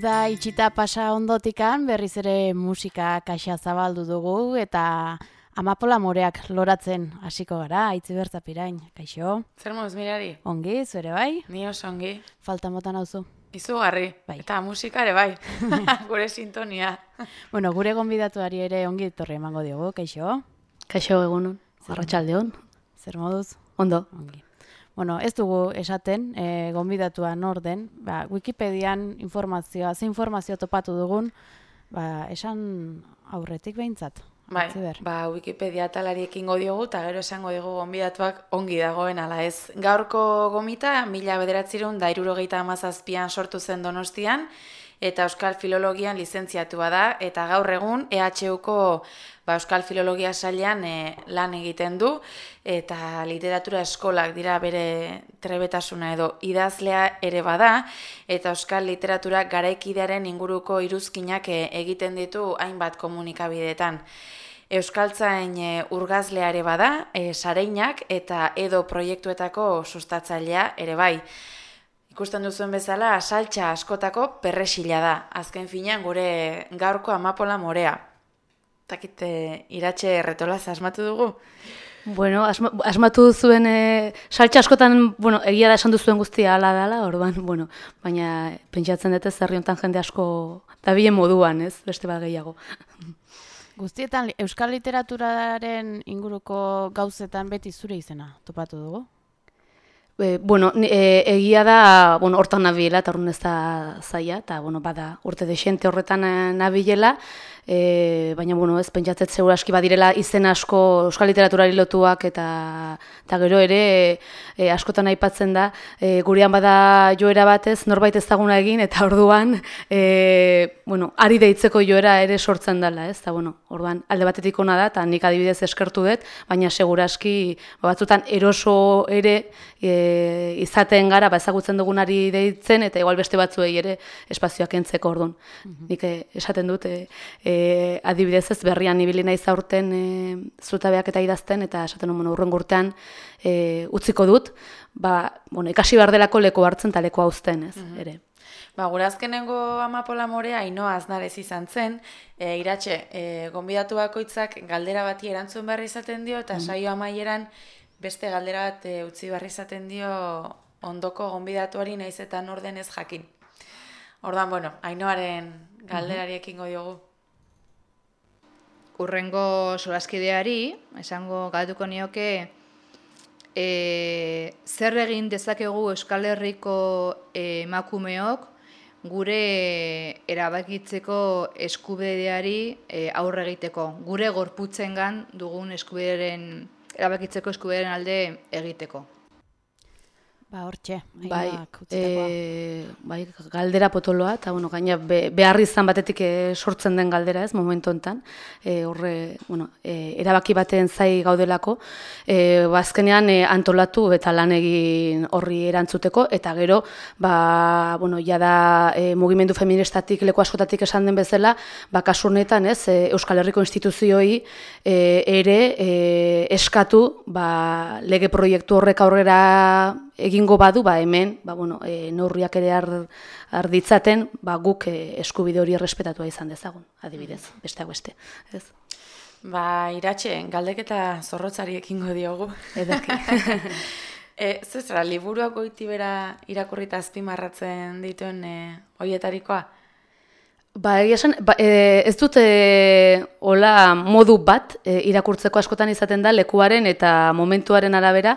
Uda itxita pasa ondotikan, berriz ere musika kaxa zabaldu dugu eta amapola moreak loratzen hasiko gara, aitzi bertzapirain, kaixo? Zer moz, mirari? Ongi, zure bai? Ni oso ongi. Falta motan hauzu. Izugarri. Bai. Eta musikare bai. Gure sintonia. Bueno, gure gonbidatuari ere ongi etorri emango diogu, kaixo? Kaixo egunon, arratsaldeon. Zer moduz? Ondo. Ongi. Bueno, ez dugu esaten, e, gonbidatua nor den, ba, Wikipedian informazioa, ze informazio topatu dugun, ba, esan aurretik behintzat. Bai, ba, Wikipedia talari ekingo diogu, eta gero esango diogu gonbidatuak ongi dagoen ala ez. Gaurko gomita, mila bederatzirun da irurogeita amazazpian sortu zen donostian, eta Euskal Filologian lizentziatua da, eta gaur egun EHUko ba, Euskal Filologia sailean e, lan egiten du, eta literatura eskolak dira bere trebetasuna edo idazlea ere bada, eta Euskal literatura garaikidearen inguruko iruzkinak e, egiten ditu hainbat komunikabideetan. Euskaltzain e, urgazlea ere bada, e, sareinak eta edo proiektuetako sustatzailea ere bai. Ikusten duzuen bezala, saltxa askotako perresila da. Azken finean gure gaurko amapola morea. Takite iratxe erretolaz asmatu dugu? Bueno, asma, asmatu zuen e, saltxa askotan, bueno, egia da esan duzuen guztia hala dela, orduan, bueno, baina pentsatzen dute zerri hontan jende asko dabilen moduan, ez, beste bat gehiago. Guztietan euskal literaturaren inguruko gauzetan beti zure izena topatu dugu. E, bueno, e, egia da, bueno, hortan nabilela, eta horren ez da zaila, eta, bueno, bada, urte desente horretan eh, nabilela, e, baina, bueno, ez, pentsatzet segura aski badirela izen asko euskal literaturari lotuak, eta, eta gero ere, e, askotan aipatzen da, e, gurean bada joera batez, norbait ezaguna egin, eta orduan, e, bueno, ari deitzeko joera ere sortzen dela, ez, eta, bueno, orduan, alde batetik ona da, eta nik adibidez eskertu dut, baina seguraski, ba, batzutan eroso ere, e, izaten gara, ba, ezagutzen dugunari deitzen, eta igual beste batzuei ere espazioak entzeko orduan. Nik eh, esaten dut, e, e, adibidez ez berrian ibili naiz aurten e, zutabeak eta idazten, eta esaten nuen bueno, urren urtean e, utziko dut, ba, bueno, ikasi behar delako leku hartzen eta leku hauzten, ez, ere. Ba, gure azkenengo amapola morea inoa aznarez izan zen, e, iratxe, e, gonbidatu bakoitzak galdera bati erantzun behar izaten dio, eta saio amaieran beste galdera bat e, utzi behar izaten dio ondoko gonbidatuari naiz eta norden ez jakin. Ordan, bueno, ainoaren galderari ekingo diogu. Urrengo solaskideari, esango galduko nioke, e, zer egin dezakegu Euskal Herriko e, emakumeok gure erabakitzeko eskubideari e, aurre egiteko, gure gorputzengan dugun eskubideren erabakitzeko eskubidearen alde egiteko. Ba, hortxe, Bai, e, bai, galdera potoloa, eta bueno, gaina be, behar izan batetik eh, sortzen den galdera ez, momentu honetan. E, horre, bueno, e, erabaki baten zai gaudelako, e, ba, azkenean e, antolatu eta lan egin horri erantzuteko, eta gero, ba, bueno, jada e, mugimendu feministatik, leku askotatik esan den bezala, ba, kasu honetan ez, e, Euskal Herriko instituzioi e, ere e, eskatu ba, lege proiektu horrek aurrera egingo badu, ba, hemen, ba, bueno, e, neurriak ere har, har ditzaten, ba, guk e, eskubide hori errespetatua izan dezagun, adibidez, besteak beste. Ez? Ba, iratxe, galdeketa zorrotzari ekingo diogu. Ederki. e, zezera, liburuak goiti bera irakurrita azpimarratzen dituen e, hoietarikoa? Ba, egia esan, ba, e, ez dut e, hola modu bat e, irakurtzeko askotan izaten da lekuaren eta momentuaren arabera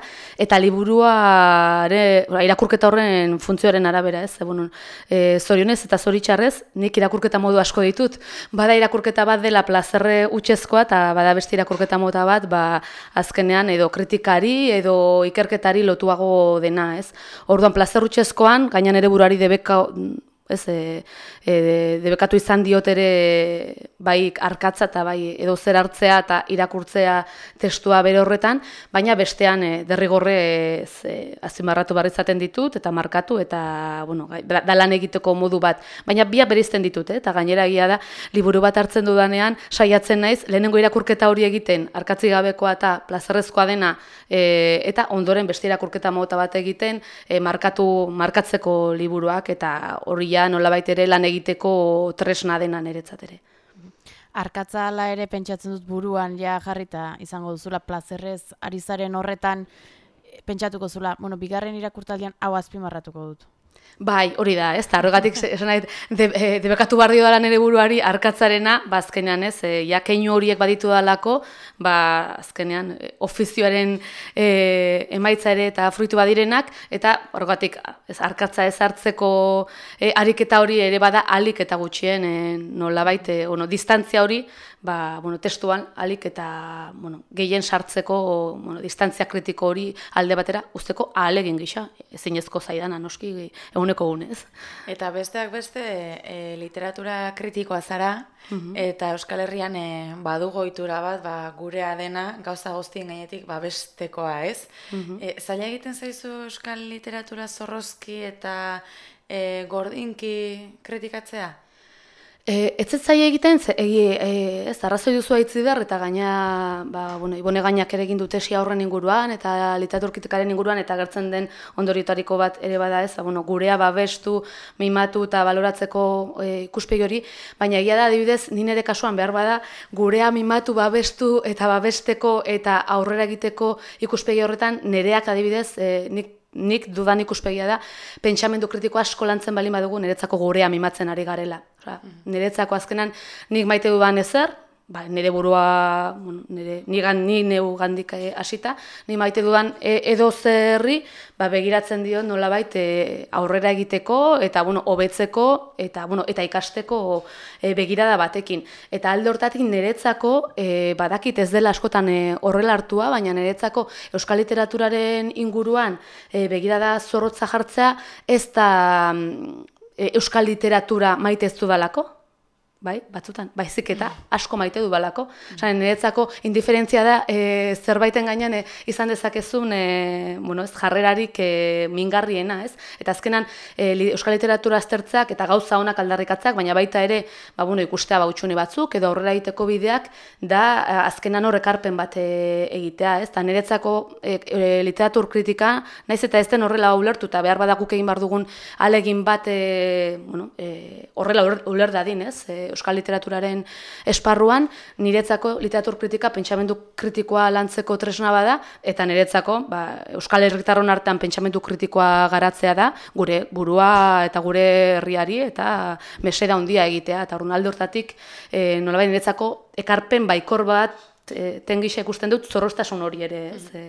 eta liburuare, irakurketa horren funtzioaren arabera, ez? E, bueno, e, zorionez eta zoritxarrez, nik irakurketa modu asko ditut. Bada irakurketa bat dela plazerre utxezkoa eta bada beste irakurketa mota bat, ba, azkenean edo kritikari edo ikerketari lotuago dena, ez? Orduan plazer utxezkoan, gainan ere buruari debeka ez, e, e, debekatu izan diot ere bai arkatza eta bai edo zer hartzea eta irakurtzea testua bere horretan, baina bestean e, derrigorre e, azpimarratu behar izaten ditut eta markatu eta bueno, da lan egiteko modu bat, baina biak berizten ditut, eh? eta gainera egia da liburu bat hartzen dudanean saiatzen naiz lehenengo irakurketa hori egiten arkatzi gabekoa eta plazerrezkoa dena e, eta ondoren beste irakurketa mota bat egiten e, markatu markatzeko liburuak eta ja nolabait ere lan egiteko tresna dena niretzat ere. Arkatza hala ere pentsatzen dut buruan ja jarrita izango duzula plazerrez ari zaren horretan pentsatuko zula, bueno, bigarren irakurtaldian hau azpimarratuko dut. Bai, hori da, ez, eta horregatik esan nahi, de, e, debekatu barri dela nire buruari arkatzarena, ba, azkenean, ez, e, ja keinu horiek baditu dalako, ba, azkenean, e, ofizioaren e, emaitza ere eta fruitu badirenak, eta horregatik, ez, arkatza ez hartzeko e, ariketa hori ere bada alik eta gutxien, e, nola baite, ono, distantzia hori, ba, bueno, testuan alik eta bueno, gehien sartzeko bueno, distantzia kritiko hori alde batera usteko ahalegin gisa, ezinezko zaidana noski eguneko gunez. Eta besteak beste e, literatura kritikoa zara, mhm. eta Euskal Herrian e, badugo itura bat ba, gurea dena gauza guztien gainetik ba, bestekoa ez. Mm zaila egiten zaizu Euskal literatura zorrozki eta e, gordinki kritikatzea? E, ez ez egiten, ze, egi, e, ez, arrazoi duzu haitzi behar, eta gaina, ba, bueno, ibone gainak ere egin dute horren inguruan, eta literaturkitekaren inguruan, eta gertzen den ondoriotariko bat ere bada ez, ba, bueno, gurea babestu, mimatu eta baloratzeko e, ikuspegi hori, baina egia da, adibidez, nire kasuan behar bada, gurea mimatu babestu eta babesteko eta aurrera egiteko ikuspegi horretan, nereak adibidez, e, nik nik dudan ikuspegia da, pentsamendu kritiko asko lantzen bali badugu niretzako gurea mimatzen ari garela. Osa, niretzako azkenan nik maite dudan ezer, ba, nire burua, bueno, nire, nigan ni neu gandik eh, hasita, ni maite dudan e, edo zerri, ba, begiratzen dio nolabait e, aurrera egiteko eta bueno, hobetzeko eta bueno, eta ikasteko e, begirada batekin. Eta alde hortatik niretzako e, badakit ez dela askotan e, horrela hartua, baina niretzako euskal literaturaren inguruan e, begirada zorrotza jartzea ez da mm, e, euskal literatura maite ez dudalako, bai, batzutan, baizik eta asko maite du balako. Osa, niretzako indiferentzia da e, zerbaiten gainean e, izan dezakezun e, bueno, ez, jarrerarik e, mingarriena, ez? Eta azkenan e, euskal literatura aztertzak eta gauza honak aldarrikatzak, baina baita ere, ba, bueno, ikustea bautxuni batzuk, edo aurrera egiteko bideak, da azkenan horrekarpen bat e, egitea, ez? Eta niretzako e, literatur kritika, naiz eta ez den horrela ulertu, eta behar badakuk egin bar dugun alegin bat e, bueno, e, horrela uler dadin, ez? Euskal literaturaren esparruan, niretzako literatur kritika pentsamendu kritikoa lantzeko tresna bada, eta niretzako ba, euskal herritarron artean pentsamendu kritikoa garatzea da, gure burua eta gure herriari eta mesera handia egitea, eta horren alde hortatik e, nolabait niretzako ekarpen baikor bat e, tengisa ikusten dut zorrostasun hori ere, ez, e,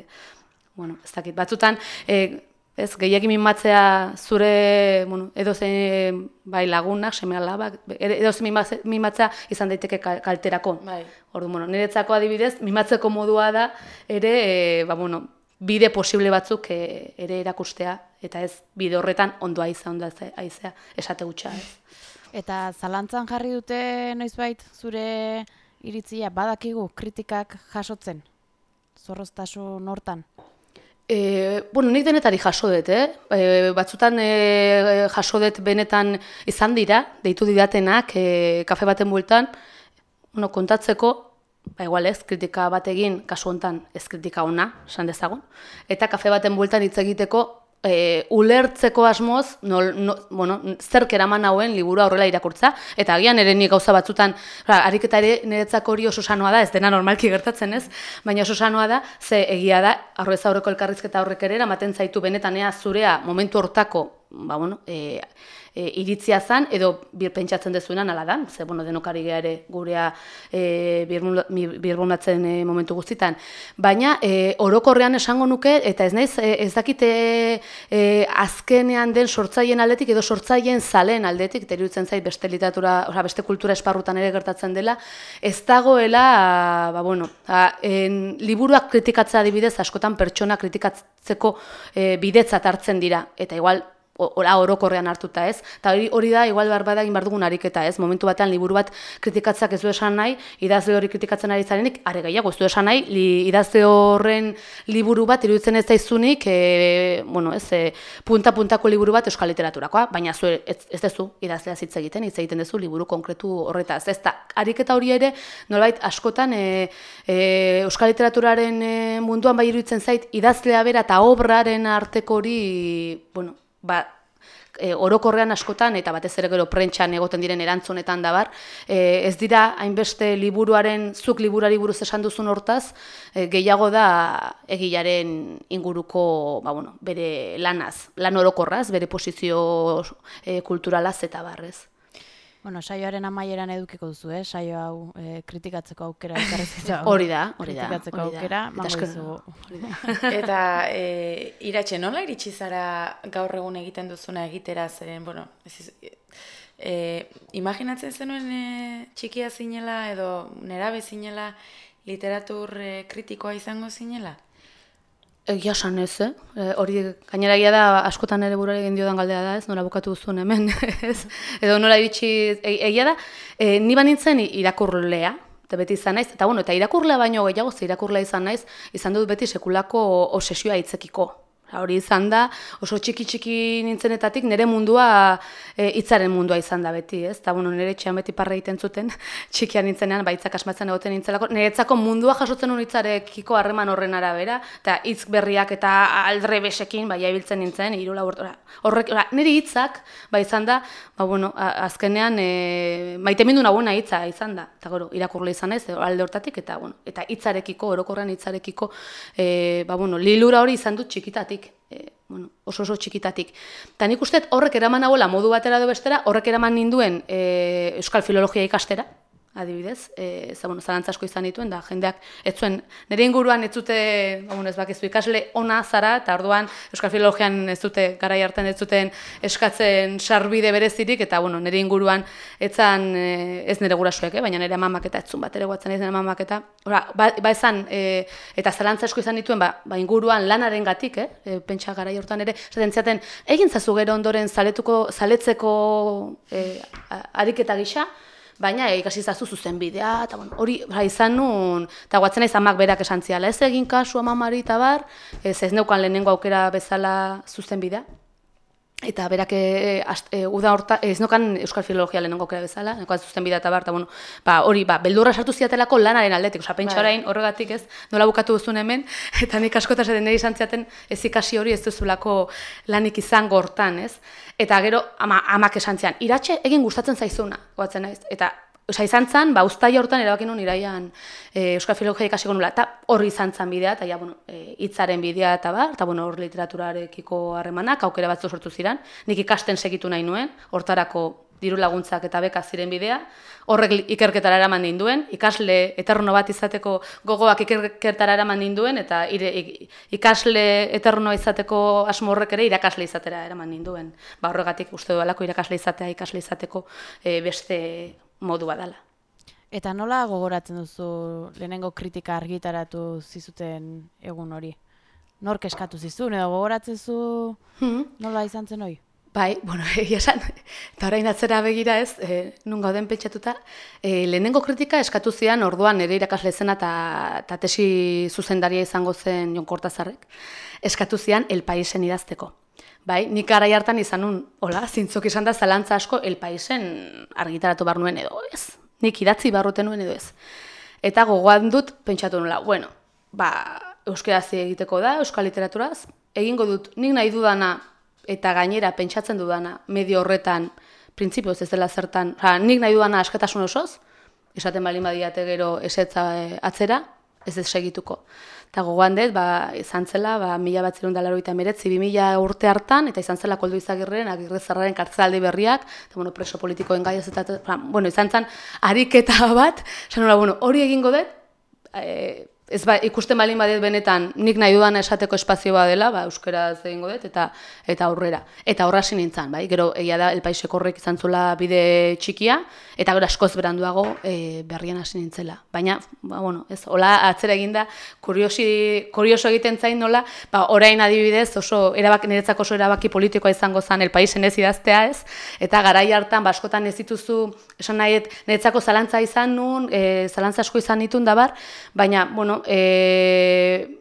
bueno, ez dakit, batzutan, e, Ez, gehiagin mimatzea zure, bueno, edo zen bai lagunak, seme alabak, edo zen mimatzea izan daiteke kalterako. Bai. Ordu, bueno, niretzako adibidez, mimatzeko modua da, ere, e, ba, bueno, bide posible batzuk e, ere erakustea, eta ez bide horretan ondoa izan, ondoa aizea, esate gutxa. Ez. Eta zalantzan jarri dute noizbait zure iritzia badakigu kritikak jasotzen? Zorroztasun hortan? E, bueno, nik denetari jaso dut, eh? E, batzutan e, jaso dut benetan izan dira, deitu didatenak, e, kafe baten bueltan, bueno, kontatzeko, ba, igual ez, kritika bat egin, kasu hontan ez kritika ona, esan dezagun, eta kafe baten bueltan hitz egiteko, e, ulertzeko asmoz, no, no, bueno, zerk eraman hauen liburu aurrela irakurtza, eta agian ere ni gauza batzutan, ba, ariketa ere niretzako hori oso da, ez dena normalki gertatzen ez, baina oso da, ze egia da, aurrez aurreko elkarrizketa aurrek ere, eramaten zaitu benetanea zurea momentu hortako, ba, bueno, e, e, iritzia zan, edo bir pentsatzen dezuenan ala da, ze bueno, denokari geha ere gurea e, birbundatzen e, momentu guztitan. Baina e, orokorrean esango nuke, eta ez naiz, e, ez dakite e, azkenean den sortzaien aldetik, edo sortzaien zalen aldetik, eta zait beste literatura, oza, beste kultura esparrutan ere gertatzen dela, ez dagoela, ba, bueno, a, en, liburuak kritikatza adibidez, askotan pertsona kritikatzeko e, bidetzat hartzen dira, eta igual, ora orokorrean hartuta, ez? Ta hori hori da igual bar bada egin dugun ariketa, ez? Momentu batean liburu bat kritikatzak ez du esan nahi, idazle hori kritikatzen ari zarenik, are gehiago ez du esan nahi, li, idazle horren liburu bat iruditzen ez daizunik, e, bueno, ez, e, punta puntako liburu bat euskal literaturakoa, baina zu ez, ez dezu idazlea hitz egiten, hitz egiten duzu liburu konkretu horretaz. Ez da, ariketa hori ere nolbait askotan e, e, euskal literaturaren e, munduan bai iruditzen zait idazlea bera eta obraren arteko hori, bueno, ba, e, orokorrean askotan, eta batez ere gero prentxan egoten diren erantzunetan dabar, e, ez dira hainbeste liburuaren, zuk liburari buruz esan duzun hortaz, e, gehiago da egilaren inguruko, ba, bueno, bere lanaz, lan orokorraz, bere posizio e, kulturalaz eta barrez. Bueno, saioaren amaieran edukiko duzu, eh? Saio hau eh, kritikatzeko aukera ekarrezita. Hori da, hori da. Kritikatzeko hori da. aukera, mango da. Eta e, iratxe, nola iritsi zara gaur egun egiten duzuna egitera zeren, bueno, ez, e, imaginatzen zenuen e, txikia zinela edo nerabe zinela literatur e, kritikoa izango zinela? Egia esan ez, eh? E, hori gainera da askotan ere burari egin diodan galdea da, ez? Nola bukatu duzun hemen, ez? Edo nola iritsi e, egia da, e, ni banintzen irakurlea, eta beti izan naiz, eta bueno, eta irakurlea baino gehiago, ze irakurlea izan naiz, izan dut beti sekulako obsesioa hitzekiko. Hori izan da, oso txiki txiki nintzenetatik nire mundua e, hitzaren mundua izan da beti, ez? Eta bueno, nire etxean beti parra egiten zuten, txikia nintzenean, ba, hitzak asmatzen egoten nintzelako. Niretzako mundua jasotzen nuen hitzarekiko harreman horren arabera, eta hitz berriak eta aldre besekin, bai, ibiltzen nintzen, hiru lau urte- Horrek, ora, nire hitzak, ba, izan da, ba, bueno, azkenean, e, maitemindu nagoena hitza izan da. Eta gero, irakurle izan ez, alde hortatik, eta, bueno, eta hitzarekiko, orokorren hitzarekiko, e, ba, bueno, lilura hori izan dut txikitatik. E, bueno, oso oso txikitatik. Eta nik uste horrek eraman nagoela modu batera edo bestera, horrek eraman ninduen e, euskal filologia ikastera, adibidez, e, za, bueno, zalantza asko izan dituen, da jendeak ez zuen, nire inguruan ez zute, ba, bueno, ez bakizu ikasle ona zara, eta orduan euskal filologian ez dute, garai hartan ez zuten eskatzen sarbide berezirik, eta bueno, nire inguruan etzan, e, ez nire gurasoek, eh, baina nire amamak eta etzun bat ere guatzen ez nire amamak eta, ora, ba, ba esan, e, eta zalantza asko izan dituen, ba, ba inguruan lanaren gatik, eh, e, pentsa garai hortan ere, esaten ziaten, egin zazu gero ondoren zaletuko, zaletzeko e, ariketa gisa, baina ikasi zazu zuzen bidea, eta bueno, hori ba, izan nun, eta guatzen naiz amak berak esan ziala, ez egin kasu amamari eta bar, ez ez neukan lehenengo aukera bezala zuzen bidea, Eta berak e, e, uda horta, ez nokan Euskal Filologia lehenengo aukera bezala, nekoan zuzten bidea eta bar, eta bueno, ba, hori, ba, beldurra sartu ziatelako lanaren aldetik, osea, pentsa Bai. orain horregatik ez, nola bukatu duzun hemen, eta nik askotan esaten niri izan ziaten ez ikasi hori ez duzulako lanik izango hortan, ez? Eta gero, ama, amak esan zian, iratxe egin gustatzen zaizuna, goatzen naiz, eta Osa, izan zen, ba, uztaila hortan erabaki nuen iraian e, Euskal Filologia ikasiko nula, eta horri izan zen bidea, eta ja, bueno, e, hitzaren bidea eta bar, eta bueno, hor literaturarekiko harremanak, aukera batzu sortu ziren, nik ikasten segitu nahi nuen, hortarako diru laguntzak eta beka ziren bidea, horrek ikerketara eraman ninduen, ikasle eterno bat izateko gogoak ikerketara eraman ninduen, eta ire, ik- ikasle eterno izateko asmo horrek ere irakasle izatera eraman ninduen. Ba, horregatik uste dualako irakasle izatea ikasle izateko e, beste modu badala. Eta nola gogoratzen duzu lehenengo kritika argitaratu zizuten egun hori? Nork eskatu zizun edo gogoratzen zu Hmm. nola izan zen hori? Bai, bueno, egia esan, eta orain atzera begira ez, e, nun gauden pentsatuta, e, lehenengo kritika eskatu zian orduan nire irakasle zena eta tesi zuzendaria izango zen Jon Kortazarrek, eskatu zian El Paisen idazteko. Bai, nik garai hartan izan nun, hola, zintzok izan da zalantza asko El Paisen argitaratu bar nuen edo ez. Nik idatzi barruten nuen edo ez. Eta gogoan dut pentsatu nula, bueno, ba, euskaraz egiteko da, euskal literaturaz, egingo dut nik nahi dudana eta gainera pentsatzen dudana medio horretan printzipioz ez dela zertan, oza, nik nahi dudana askatasun osoz, esaten baldin badiate gero esetza eh, atzera, ez ez segituko. Eta gogoan dut, ba, izan zela, ba, mila bat zirun dalaroita emeretzi, bi mila urte hartan, eta izan zela koldo izagirren, agirre zarraren kartzelaldi berriak, eta bueno, preso politikoen gaiaz, eta, ba, bueno, izan zen, ariketa bat, nola, bueno, hori egingo dut, e, ez ba, ikusten balin badet benetan nik nahi dudan esateko espazio bat dela, ba, euskaraz egingo dut, eta eta aurrera. Eta hasi nintzen, bai, gero egia da, elpaiseko horrek izan zula bide txikia, eta gero askoz beranduago e, berrian hasi nintzela. Baina, ba, bueno, ez, hola atzera eginda, kuriosi, kurioso egiten zain nola, ba, orain adibidez oso, erabaki, niretzako oso erabaki politikoa izango zen el paisen ez idaztea ez, eta garai hartan, ba, askotan ez dituzu, esan nahiet, niretzako zalantza izan nun, e, zalantza asko izan ditun dabar, baina, bueno, e,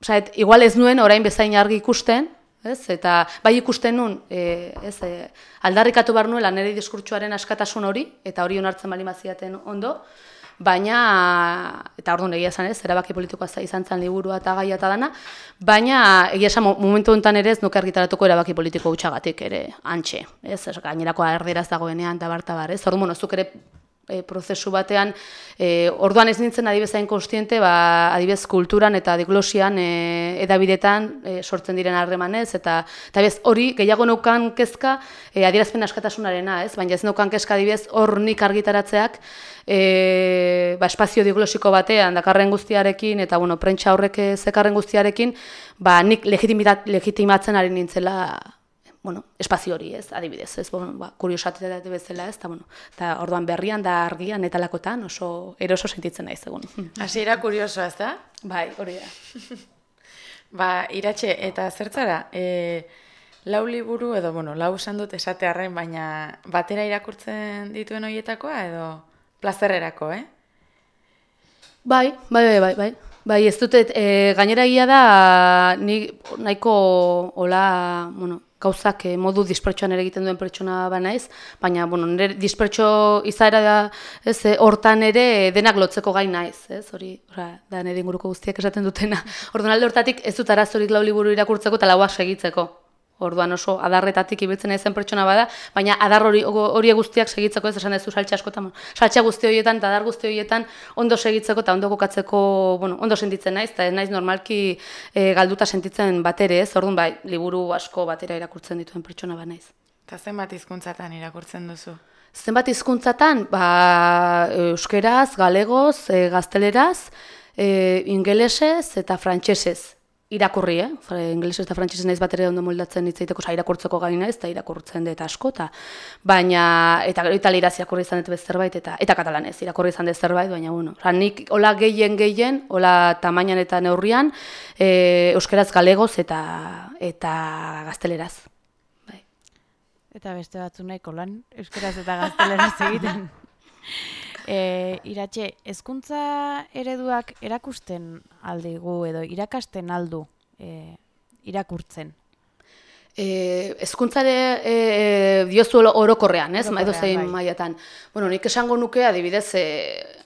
Osaet, igual ez nuen orain bezain argi ikusten, ez? Eta bai ikusten nun, e, ez, e, aldarrikatu bar nuela nire diskurtsuaren askatasun hori, eta hori onartzen bali maziaten ondo, baina, eta orduan egia esan ez, erabaki politikoa za- izan zen liburua eta gaia eta dana, baina egia esan mo- momentu honetan ere ez nuke argitaratuko erabaki politiko utxagatik ere antxe, ez, ez gainerakoa erderaz dagoenean, eta bar, bar, ez, orduan, bueno, zuk ere e, prozesu batean, e, orduan ez nintzen adibezain konstiente, ba, adibez kulturan eta diglosian e, edabidetan e, sortzen diren harremanez, eta, eta bez, hori gehiago neukan kezka e, adierazpen askatasunarena, ez? baina ez neukan kezka adibez hor nik argitaratzeak, e, ba, espazio diglosiko batean, dakarren guztiarekin, eta bueno, prentsa horrek eh, zekarren guztiarekin, ba, nik legitimatzen ari nintzela bueno, espazio hori, ez, adibidez, ez, bueno, ba, kuriosatate bezala, ez, eta, bueno, eta orduan berrian da argian eta lakotan oso eroso sentitzen naiz egun. Hasiera kuriosoa, ez da? bai, hori da. Ba, iratxe, eta zertzara, e, lau liburu edo, bueno, lau esan dut esatearren, baina batera irakurtzen dituen horietakoa edo plazerrerako, eh? Bai, bai, bai, bai, bai. Bai, ez dut, e, gainera egia da, ni nahiko, hola, bueno, gauzak eh, modu dispertsuan ere egiten duen pertsona ba naiz, baina, bueno, nire dispertso izaera da, ez, eh, hortan ere denak lotzeko gai naiz, ez, hori, ora, da nire inguruko guztiak esaten dutena. Orduan alde hortatik ez dut arazorik lau liburu irakurtzeko eta lauak segitzeko. Orduan oso adarretatik ibiltzen naizen pertsona bada, baina adar hori hori guztiak segitzeko ez esan duzu saltza askotan, saltza guzti horietan eta adar guzti horietan ondo segitzeko eta ondo kokatzeko, bueno, ondo sentitzen naiz eta naiz normalki e, galduta sentitzen batere, ez? Orduan bai, liburu asko batera irakurtzen dituen pertsona ba naiz. Eta zenbat hizkuntzatan irakurtzen duzu? Zenbat hizkuntzatan, ba, euskeraz, galegoz, e, gazteleraz, e, ingelesez eta frantsesez irakurri, eh? Fra, ingelesez eta frantsesez naiz bat ere ondo moldatzen hitzaiteko, sa irakurtzeko gai naiz eta irakurtzen dut asko ta. Baina eta gero italieraz irakurri izan dut zerbait eta eta katalanez irakurri izan dut zerbait, baina bueno, osea nik hola gehien gehien, hola tamainan eta neurrian, e, euskeraz galegoz eta eta gazteleraz. Bai. Eta beste batzu nahiko lan, euskaraz eta gazteleraz egiten. E, iratxe, hezkuntza ereduak erakusten aldigu edo irakasten aldu e, irakurtzen. Eh, hezkuntzare eh, diozu orokorrean, ez? Edo zein bai. mailatan. Bueno, nik esango nuke adibidez, eh,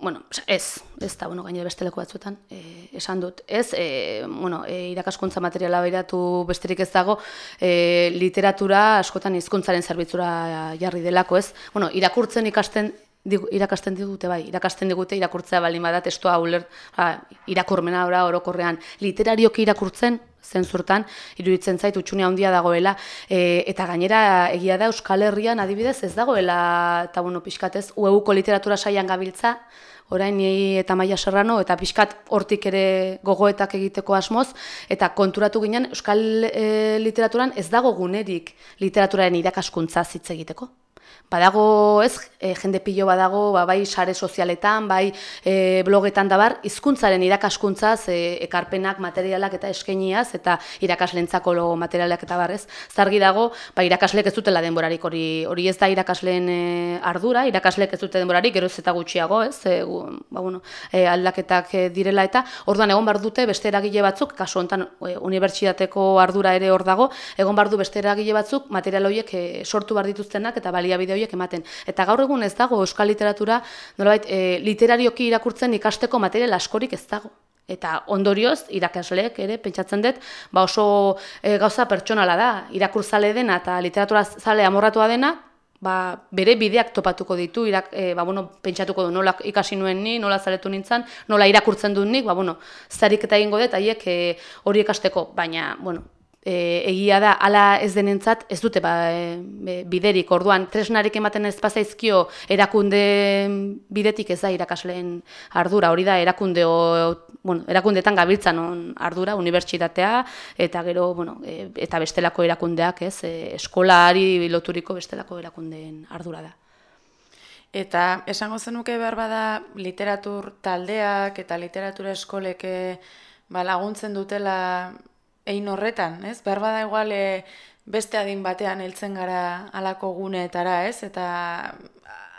bueno, ez, ez da, bueno, gainera besteleko batzuetan, eh, esan dut, ez, eh, bueno, eh, irakaskuntza materiala behiratu besterik ez dago, eh, literatura askotan hizkuntzaren zerbitzura jarri delako, ez? Bueno, irakurtzen ikasten digu- irakasten digute bai, irakasten digute irakurtzea baldin bada testua uler, ha, irakurmena ora orokorrean literarioki irakurtzen zentzurtan iruditzen zait utxune handia dagoela e, eta gainera egia da Euskal Herrian adibidez ez dagoela eta bueno pixkatez UEUko literatura saian gabiltza orain eta Maia Serrano eta pixkat hortik ere gogoetak egiteko asmoz eta konturatu ginen Euskal e, literaturan ez dago gunerik literaturaren irakaskuntza hitz egiteko. Badago, ez, e, jende pilo badago, ba, bai sare sozialetan, bai e, blogetan da bar, hizkuntzaren irakaskuntzaz, e, ekarpenak, materialak eta eskainiaz, eta irakaslentzako logo materialak eta barrez. Zargi dago, ba, irakasleek ez dutela denborarik hori, hori ez da irakasleen e, ardura, irakasleek ez dute denborarik, geroz eta gutxiago, ez, e, gu, ba, bueno, e, aldaketak direla eta, orduan egon bar dute beste eragile batzuk, kasu honetan e, unibertsitateko ardura ere hor dago, egon bar du beste eragile batzuk, material horiek e, sortu bar dituztenak eta baliabide horiek ematen. Eta gaur egun ez dago euskal literatura, nolabait, e, literarioki irakurtzen ikasteko material askorik ez dago. Eta ondorioz, irakasleek ere, pentsatzen dut, ba oso e, gauza pertsonala da, irakurzale dena eta literatura zale amorratua dena, ba, bere bideak topatuko ditu, irak, e, ba, bueno, pentsatuko du nola ikasi nuen ni, nola zaletu nintzen, nola irakurtzen dut nik, ba, bueno, zarik eta egingo dut, haiek e, hori ikasteko, baina, bueno, e, egia da, ala ez denentzat, ez dute ba, e, biderik, orduan, tresnarik ematen ez pazaizkio erakunde bidetik ez da irakasleen ardura, hori da erakunde, o, bueno, erakundetan gabiltzan on ardura, unibertsitatea, eta gero, bueno, e, eta bestelako erakundeak, ez, e, eskolari loturiko bestelako erakundeen ardura da. Eta esango zenuke behar bada literatur taldeak eta literatura eskolek eh, ba, laguntzen dutela ein horretan, ez? Behar bada igual eh, beste adin batean heltzen gara alako guneetara, ez? Eta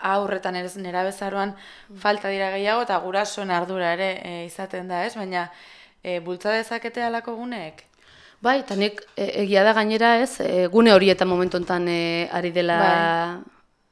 aurretan ez nera bezaroan falta dira gehiago eta gurasoen ardura ere eh, izaten da, ez? Baina e, bultza dezakete alako guneek? Bai, eta nik e, egia da gainera ez, e, gune horietan momentu honetan e, ari dela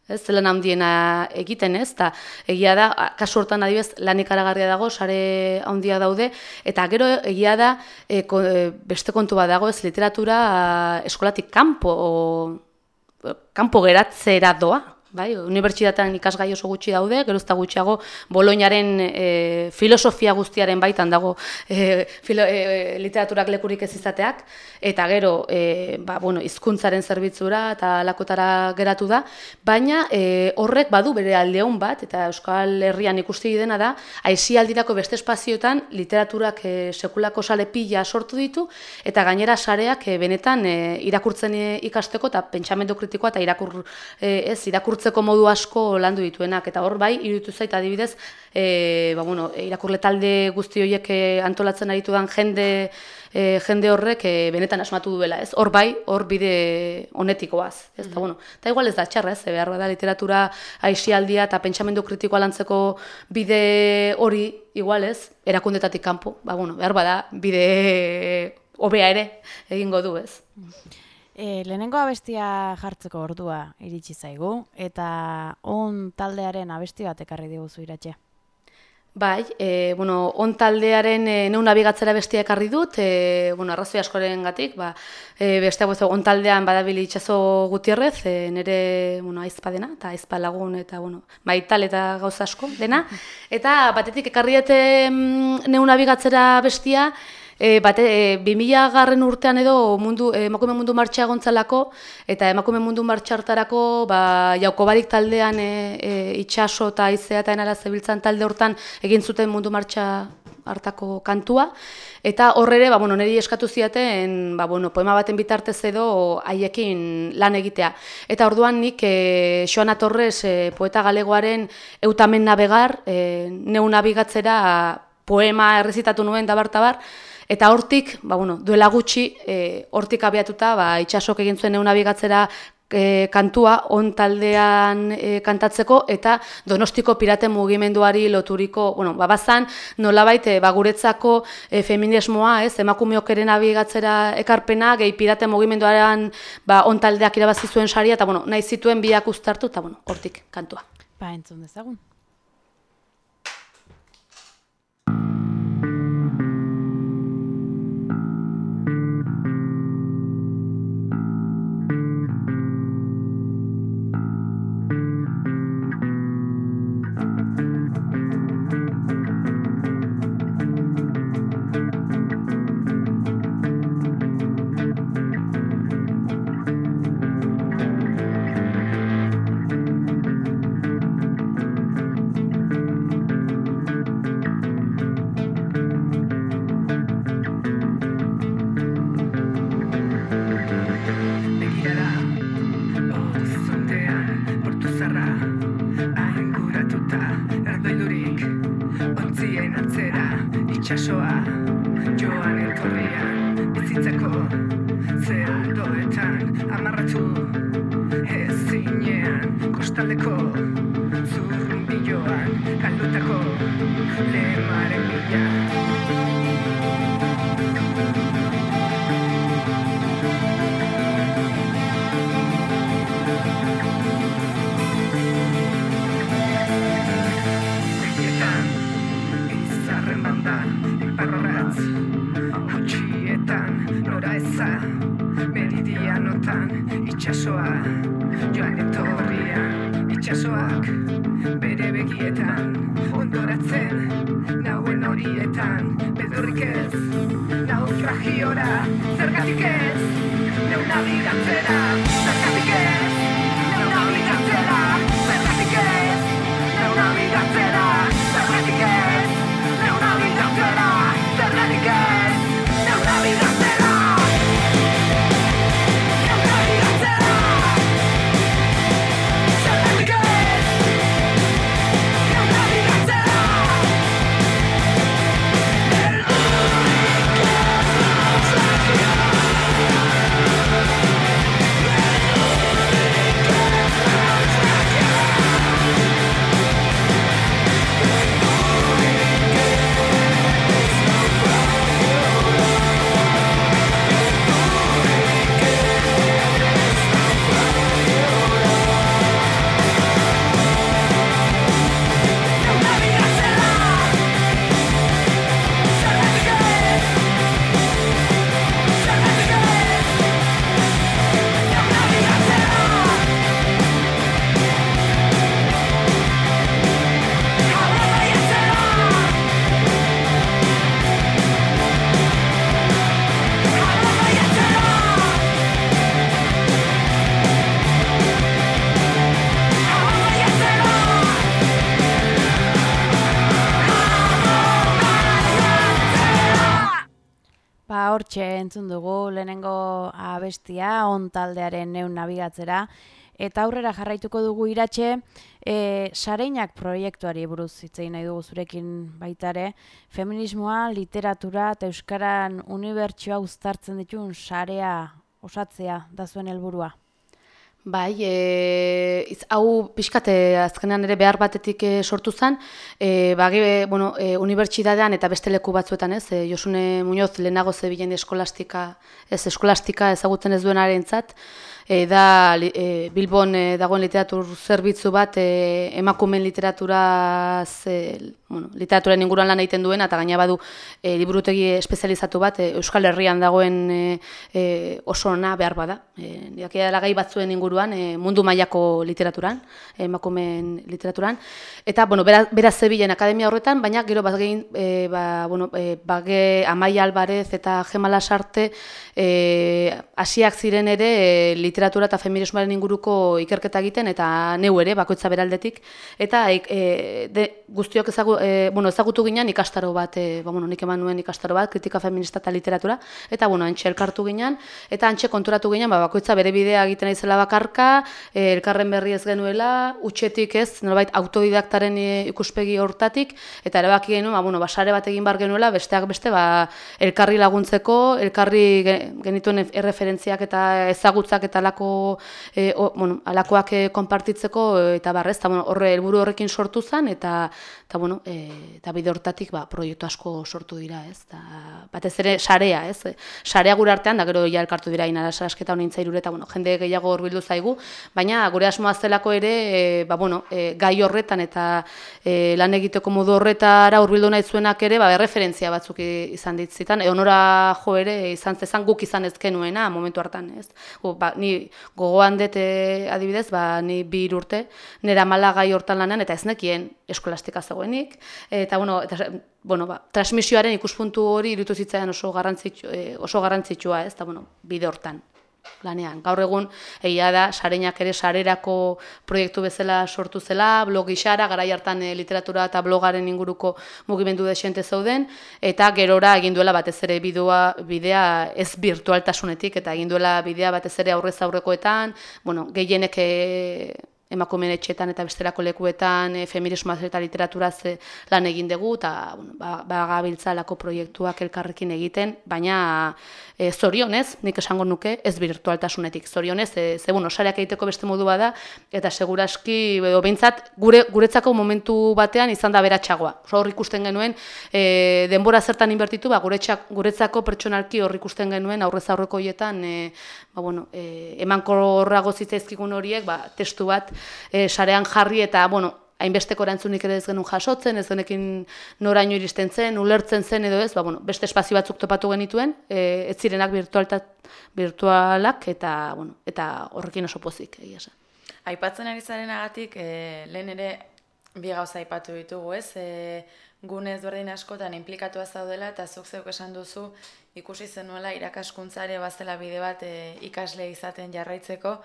ez, lan handiena egiten, ez, eta egia da, kasu hortan adibez, lan ikaragarria dago, sare handia daude, eta gero egia da, e, ko, e, beste kontu bat dago, ez, literatura a, eskolatik kanpo, o, kanpo geratzera doa, bai, unibertsitatean ikasgai oso gutxi daude, gero ez da gutxiago Boloñaren e, filosofia guztiaren baitan dago e, filo, e, literaturak lekurik ez izateak, eta gero, e, ba, bueno, hizkuntzaren zerbitzura eta lakotara geratu da, baina e, horrek badu bere aldeon bat, eta Euskal Herrian ikusti dena da, aisialdirako beste espazioetan literaturak e, sekulako sale pila sortu ditu, eta gainera sareak e, benetan e, irakurtzen ikasteko eta pentsamendu kritikoa eta irakur, e, ez, irakurtzeko modu asko landu dituenak, eta hor bai, iruditu zait adibidez, e, ba, bueno, irakurle talde guzti horiek e, antolatzen aritu dan jende, e, jende horrek e, benetan asmatu duela, ez? Hor bai, hor bide honetikoaz, ez? Ta, bueno, eta igual ez da txarra, ez? Behar bada literatura aisialdia eta pentsamendu kritikoa lantzeko bide hori, igual ez? Erakundetatik kanpo, ba, bueno, behar bada bide hobea ere egingo du, ez? E, lehenengo abestia jartzeko ordua iritsi zaigu, eta on taldearen abesti bat ekarri diguzu iratxe. Bai, e, bueno, on taldearen e, neun nabigatzera bestia ekarri dut, e, bueno, arrazoi askoren gatik, ba, e, besteak bezo, on taldean badabili itxaso gutierrez, e, nire, bueno, aizpa dena, eta aizpa lagun, eta, bueno, maital eta gauza asko dena, eta batetik ekarri dut neun nabigatzera bestia, E, bate, e, 2000 garren urtean edo mundu, e, emakume mundu martxa egontzalako, eta emakume mundu martxa hartarako ba, jaukobarik taldean e, e, itxaso eta aizea eta enara zebiltzan talde hortan egin zuten mundu martxa hartako kantua, eta horrere, ba, bueno, niri eskatu ziaten, ba, bueno, poema baten bitartez edo haiekin lan egitea. Eta orduan nik e, Joana Torres e, poeta galegoaren eutamen navegar, e, neu nabigatzera poema errezitatu nuen dabar-tabar, Eta hortik, ba, bueno, duela gutxi, e, hortik abiatuta, ba, itxasok egin zuen egun nabigatzera e, kantua on taldean e, kantatzeko eta Donostiko pirate mugimenduari loturiko, bueno, ba bazan nolabait e, ba guretzako e, feminismoa, ez, emakumeok ere nabigatzera ekarpena, gehi pirate mugimenduaren ba on taldeak irabazi zuen saria eta bueno, nahi zituen biak uztartu eta bueno, hortik kantua. Ba, entzun dezagun. Taldearen neun nabigatzera, eta aurrera jarraituko dugu iratxe, e, sareinak proiektuari buruz hitzein nahi dugu zurekin baitare, feminismoa, literatura eta euskaran unibertsioa uztartzen ditun sarea osatzea da zuen helburua. Bai, e, iz, hau pixkate azkenean ere behar batetik e, sortu zen, e, bagi, bueno, e, unibertsitatean eta beste leku batzuetan ez, e, Josune Muñoz lehenago zebilen eskolastika, ez eskolastika ezagutzen ez duenaren zat, e, da e, Bilbon e, dagoen literatur zerbitzu bat e, emakumen literaturaz e, bueno, literaturen inguruan lan egiten duen eta gaina badu e, liburutegi espezializatu bat e, Euskal Herrian dagoen e, e, oso ona behar bada. E, dela gai batzuen inguruan e, mundu mailako literaturan, emakumen literaturan. Eta, bueno, beraz, beraz zebilen akademia horretan, baina gero bat gehin, e, ba, bueno, e, bage Amaia Albarez eta Gemala Sarte e, asiak ziren ere e, literatura eta feminismoaren inguruko ikerketa egiten eta neu ere bakoitza beraldetik. Eta e, de, guztiok ezagu, e, bueno, ezagutu ginen ikastaro bat, e, ba, bueno, nik eman nuen ikastaro bat, kritika feminista eta literatura. Eta bueno, antxe elkartu ginen. Eta antxe konturatu ginen ba, bakoitza bere bidea egiten aizela bakarka, e, elkarren berri ez genuela, utxetik ez, nolabait autodidaktaren e, ikuspegi hortatik. Eta erabaki genuen, ba, bueno, basare bat egin bar genuela, besteak beste ba, elkarri laguntzeko, elkarri genituen erreferentziak eta ezagutzak eta alako, e, o, bueno, alakoak e, konpartitzeko e, eta barrez, eta bueno, horre helburu horrekin sortu zen, eta, eta, bueno, e, eta bide hortatik ba, proiektu asko sortu dira, ez, eta batez ere sarea, ez, sarea gure artean, da gero ja elkartu dira inara sarasketa honin zairure, eta bueno, jende gehiago horbildu zaigu, baina gure asmoa zelako ere, e, ba, bueno, e, gai horretan eta e, lan egiteko modu horretara hurbildu nahi zuenak ere, ba, referentzia batzuk izan ditzitan, e, honora jo ere, izan zezan guk izan ezkenuena momentu hartan, ez. O, ba, ni gogoan dut eh, adibidez, ba, ni bi urte, nera mala gai hortan lanean, eta ez nekien eskolastika zegoenik, eta, bueno, eta, bueno, ba, transmisioaren ikuspuntu hori irutu zitzaidan oso, garrantzitsu, eh, oso garrantzitsua, ez, eta, bueno, bide hortan lanean. Gaur egun egia da sareinak ere sarerako proiektu bezala sortu zela, blog isara, garai hartan e, literatura eta blogaren inguruko mugimendu desente zeuden eta gerora egin duela batez ere bidua bidea ez virtualtasunetik eta egin duela bidea batez ere aurrez aurrekoetan, bueno, gehienek e, emakumeen etxetan eta bestelako lekuetan e, feminismoaz eta literaturaz e, lan egin dugu eta bueno, ba, ba gabiltzalako proiektuak elkarrekin egiten, baina e, zorionez, nik esango nuke, ez virtualtasunetik. Zorionez, e, ze bueno, sareak egiteko beste modu bada eta seguraski edo beintzat gure guretzako momentu batean izan da beratsagoa. Oso hor ikusten genuen e, denbora zertan inbertitu, ba guretzak, guretzako pertsonalki hor ikusten genuen aurrez aurreko hoietan e, ba bueno, e, emankorrago zitzaizkigun horiek, ba testu bat e, sarean jarri eta, bueno, hainbesteko erantzunik ere ez genuen jasotzen, ez genekin noraino iristen zen, ulertzen zen edo ez, ba, bueno, beste espazio batzuk topatu genituen, e, ez zirenak virtualak eta, bueno, eta horrekin oso pozik, egia zen. Aipatzen ari zaren agatik, e, lehen ere bi gauza aipatu ditugu, ez? E, gune ezberdin askotan inplikatua zaudela eta zuk zeuk esan duzu ikusi zenuela irakaskuntzare bazela bide bat e, ikasle izaten jarraitzeko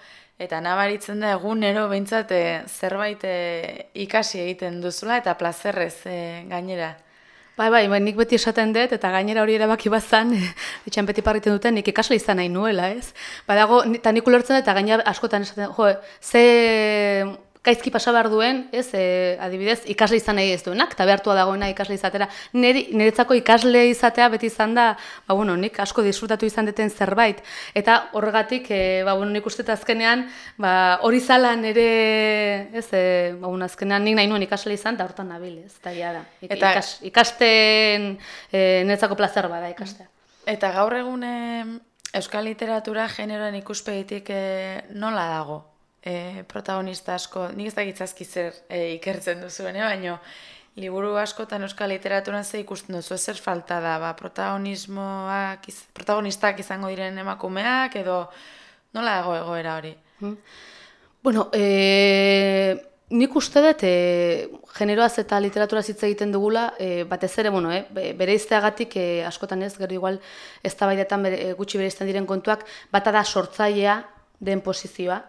eta nabaritzen da egunero behintzat e, zerbait e, ikasi egiten duzula eta plazerrez e, gainera. Bai, bai, bai, nik beti esaten dut, eta gainera hori erabaki bazan, etxan beti parriten duten, nik ikasle izan nahi nuela, ez? Badago, eta nik ulertzen dut, eta gainera askotan esaten, jo, ze gaizki pasa behar duen, ez, e, adibidez, ikasle izan nahi ez duenak, eta behartua dagoena ikasle izatera. Neri, niretzako ikasle izatea beti izan da, ba, bueno, nik asko disfrutatu izan deten zerbait. Eta horregatik, e, ba, bueno, nik uste azkenean, ba, hori zala nire, ez, e, ba, bueno, azkenean nik nahi nuen ikasle izan, da hortan nabil, ez, eta da. Ik, eta, ikas, ikasten e, niretzako plazer bada ikastea. Eta gaur egun Euskal literatura generoen ikuspegitik e, nola dago? E, protagonista asko, nik ez dakitzazki zer e, ikertzen duzuen, eh? baina liburu askotan euskal literaturan ze ikusten duzu, zer falta da, ba, protagonismoak, iz, protagonistak izango diren emakumeak, edo nola dago egoera hori? Hmm. Bueno, e, nik uste dut, e, generoaz eta literatura hitz egiten dugula, e, batez ere, bueno, e, bere izteagatik, e, askotan ez, gero igual, ez da baidetan gutxi bere diren kontuak, bata da sortzailea den posizioa,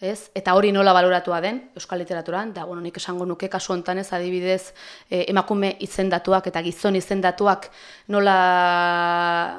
ez? Eta hori nola baloratua den euskal literaturan, da bueno, nik esango nuke kasu hontan ez adibidez eh, emakume izendatuak eta gizon izendatuak nola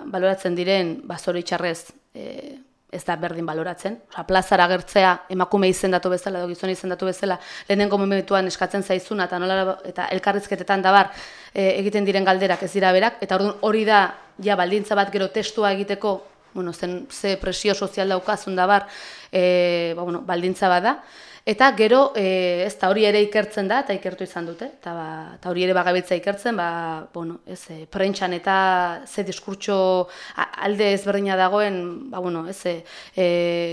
baloratzen diren, ba zoritxarrez eh, ez da berdin baloratzen. Osa, plazara agertzea emakume izendatu bezala edo gizon izendatu bezala lehenengo momentuan eskatzen zaizuna eta nola eta elkarrizketetan dabar e, egiten diren galderak ez dira berak eta orduan hori da ja baldintza bat gero testua egiteko bueno, zen, ze presio sozial daukazun dabar e, ba, bueno, baldintza bada. Eta gero, e, ez da hori ere ikertzen da, eta ikertu izan dute, eta, ba, eta hori ere bagabitza ikertzen, ba, bueno, ez, e, prentxan eta ze diskurtso alde ezberdina dagoen, ba, bueno, ez, e,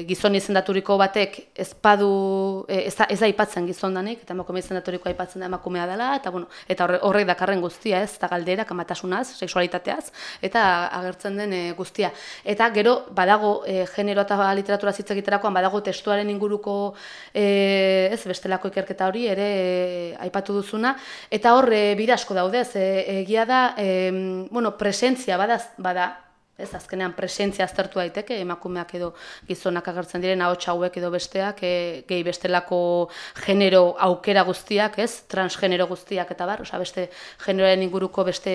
gizon izendaturiko batek ez padu, e, ez, da, ez da ipatzen gizon danik, eta emakume izendaturiko aipatzen da emakumea dela, eta bueno, eta horre, horrek dakarren guztia, ez, eta galdera, kamatasunaz, sexualitateaz, eta agertzen den e, guztia. Eta gero, badago, e, genero eta literatura zitz egiterakoan, badago testuaren inguruko e, ez bestelako ikerketa hori ere e, aipatu duzuna. Eta hor e, bide asko daude ez egia da e, bueno presentzia bada bada Ez, azkenean presentzia aztertu daiteke, emakumeak edo gizonak agertzen diren ahots hauek edo besteak, e, gehi bestelako genero aukera guztiak, ez, transgenero guztiak eta bar, osea beste generoaren inguruko beste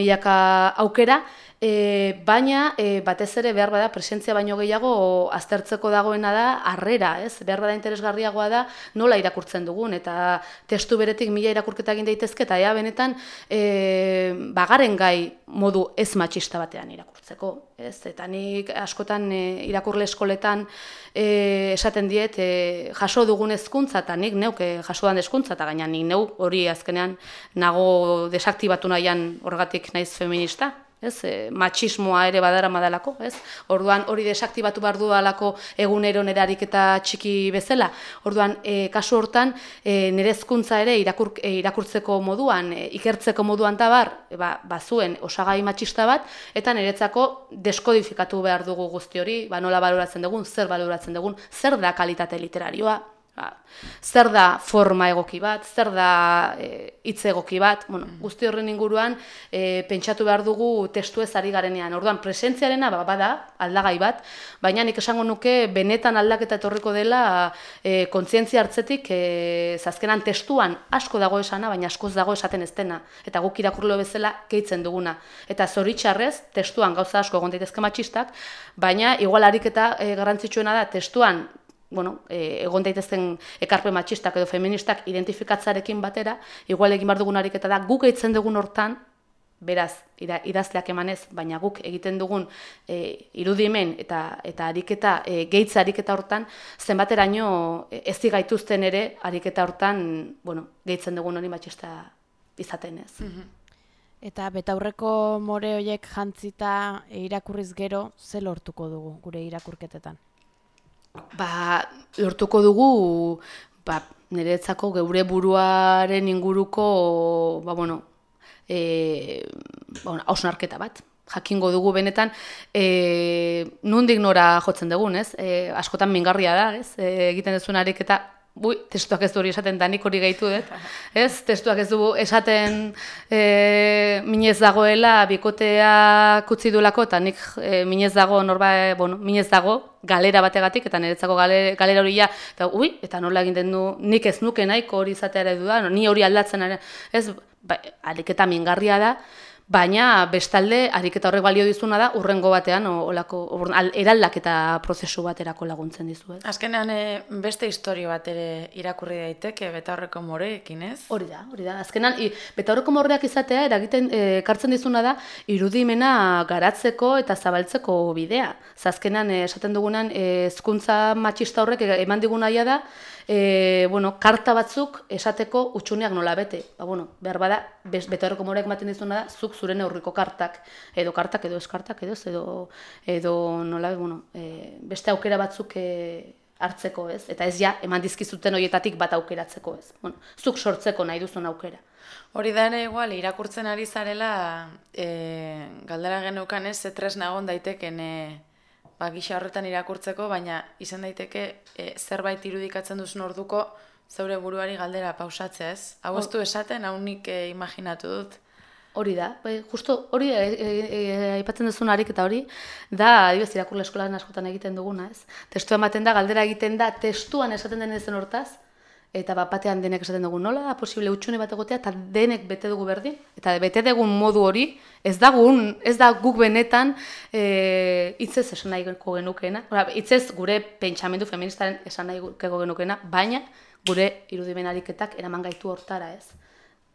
milaka aukera, e, baina e, batez ere behar bada presentzia baino gehiago aztertzeko dagoena da harrera, ez? Behar bada interesgarriagoa da nola irakurtzen dugun eta testu beretik mila irakurketa egin daitezke eta ea benetan e, bagaren gai modu ez matxista batean irakurtzeko, ez? Eta nik askotan e, irakurle eskoletan e, esaten diet e, jaso dugun hezkuntza eta nik neuk e, jaso dan hezkuntza eta gaina nik neu hori azkenean nago desaktibatu nahian horregatik naiz feminista, ez, e, matxismoa ere badara madalako, ez? Orduan hori desaktibatu behar dudalako egunero nerarik eta txiki bezala. Orduan, e, kasu hortan, e, nire hezkuntza ere irakur, e, irakurtzeko moduan, e, ikertzeko moduan tabar, e, ba, bazuen osagai matxista bat, eta niretzako deskodifikatu behar dugu guzti hori, ba, nola baloratzen dugun, zer baloratzen dugun, zer da kalitate literarioa, ba, zer da forma egoki bat, zer da e, hitz egoki bat, bueno, mm. guzti horren inguruan e, pentsatu behar dugu testu ez ari garenean. Orduan, presentziarena ba, bada, aldagai bat, baina nik esango nuke benetan aldaketa etorriko dela e, kontzientzia hartzetik e, zazkenan testuan asko dago esana, baina askoz dago esaten ez dena. Eta guk irakurlo bezala gehitzen duguna. Eta zoritxarrez, testuan gauza asko egon daitezke matxistak, baina igual ariketa e, garrantzitsuena da testuan bueno, e, egon daitezten ekarpe matxistak edo feministak identifikatzarekin batera, igual egin behar dugun ariketa da, guk eitzen dugun hortan, beraz, idazleak emanez, baina guk egiten dugun e, irudimen eta eta ariketa, e, gehitza ariketa hortan, zenbateraino ez gaituzten ere ariketa hortan, bueno, gehitzen dugun hori matxista izaten ez. Mhm. Eta betaurreko more horiek jantzita irakurriz gero, ze lortuko dugu gure irakurketetan? Ba, lortuko dugu ba, niretzako geure buruaren inguruko ba, bueno, e, ba, ausnarketa bat. Jakingo dugu benetan, e, nundik nora jotzen dugun, ez? E, askotan mingarria da, ez? E, egiten duzun ariketa Bui, testuak ez du hori esaten, da nik hori gaitu dut. Ez, testuak ez du esaten e, minez dagoela, bikotea kutzi duelako, eta nik e, minez dago, norba, bueno, minez dago, galera bategatik, eta niretzako galera, galera hori ja, eta ui, eta nola egiten du, nik ez nuke nahiko hori izatea ere du da, ni hori aldatzen, ez, ba, aliketa mingarria da, Baina bestalde ariketa horrek balio dizuna da urrengo batean olako eraldaketa prozesu baterako laguntzen dizu, ez? Azkenean eh, beste historia bat ere irakurri daiteke betaurreko moreekin, ez? Hori da, hori da. Azkenan i, betaurreko moreak izatea eragiten eh, ekartzen dizuna da irudimena garatzeko eta zabaltzeko bidea. Azkenan eh, esaten dugunan hezkuntza matxista horrek eman digun da e, bueno, karta batzuk esateko utxuneak nola bete. Ba, bueno, behar bada, bete horreko moreak maten dizuna da, zuk zure neurriko kartak, edo kartak, edo eskartak, edo, edo, edo nola, bueno, e, beste aukera batzuk e, hartzeko ez, eta ez ja, eman dizkizuten horietatik bat aukeratzeko ez. Bueno, zuk sortzeko nahi duzun aukera. Hori da ere igual, irakurtzen ari zarela, e, galdera geneukan ez, zetres nagon daiteken, e, ba, gisa horretan irakurtzeko, baina izan daiteke e, zerbait irudikatzen duzun orduko zeure buruari galdera pausatzea ez? Hau ez du esaten, hau nik e, imaginatu dut. Hori da, bai, justo hori e, e, e, aipatzen duzun harik eta hori, da, adibidez, irakurle eskolan askotan egiten duguna, ez? Testua ematen da, galdera egiten da, testuan esaten den ezen hortaz, eta bat batean denek esaten dugu nola da posible utxune bat egotea eta denek bete dugu berdin? Eta bete dugun modu hori ez da gun, ez da guk benetan eh hitzez esan nahiko genukeena. Ora, hitzez gure pentsamendu feministaren esan nahiko genukeena baina gure irudimen ariketak eraman gaitu hortara ez?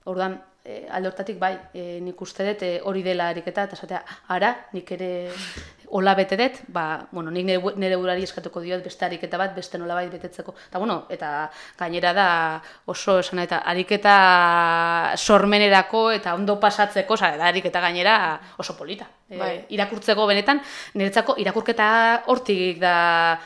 Orduan, e, alde hortatik bai, e, nik uste dut e, hori dela ariketa, eta esatea, ara, nik ere hola bete dut, ba, bueno, nik nire, bu- nire burari eskatuko diot beste ariketa bat, beste nola betetzeko. Eta, bueno, eta gainera da oso esan eta ariketa sormenerako eta ondo pasatzeko, oza, da ariketa gainera oso polita. E, Bai. irakurtzeko benetan, niretzako irakurketa hortik da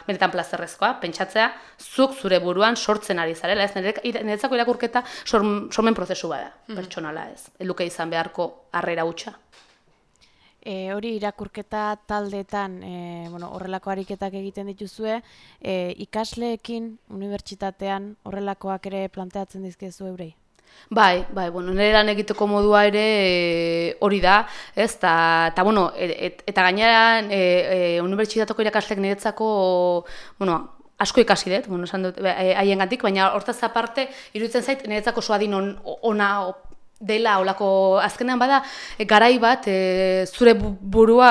benetan plazerrezkoa, pentsatzea, zuk zure buruan sortzen ari zarela, ez niretzako irakurketa sorm, sormen prozesu bada, pertsonala ez. Ez luke izan beharko harrera hutsa. E, hori irakurketa taldeetan, e, bueno, horrelako ariketak egiten dituzue, e, ikasleekin, unibertsitatean, horrelakoak ere planteatzen dizkezu eurei? Bai, bai, bueno, nire lan egiteko modua ere e, hori da, ez, ta, ta bueno, et, et, eta gainera e, e, unibertsitateko irakaslek niretzako, bueno, asko ikasi dut, bueno, esan dut, e, haiengatik, baina hortaz aparte, iruditzen zait, niretzako oso adin on, ona dela olako azkenean bada e, garai bat e, zure bu- burua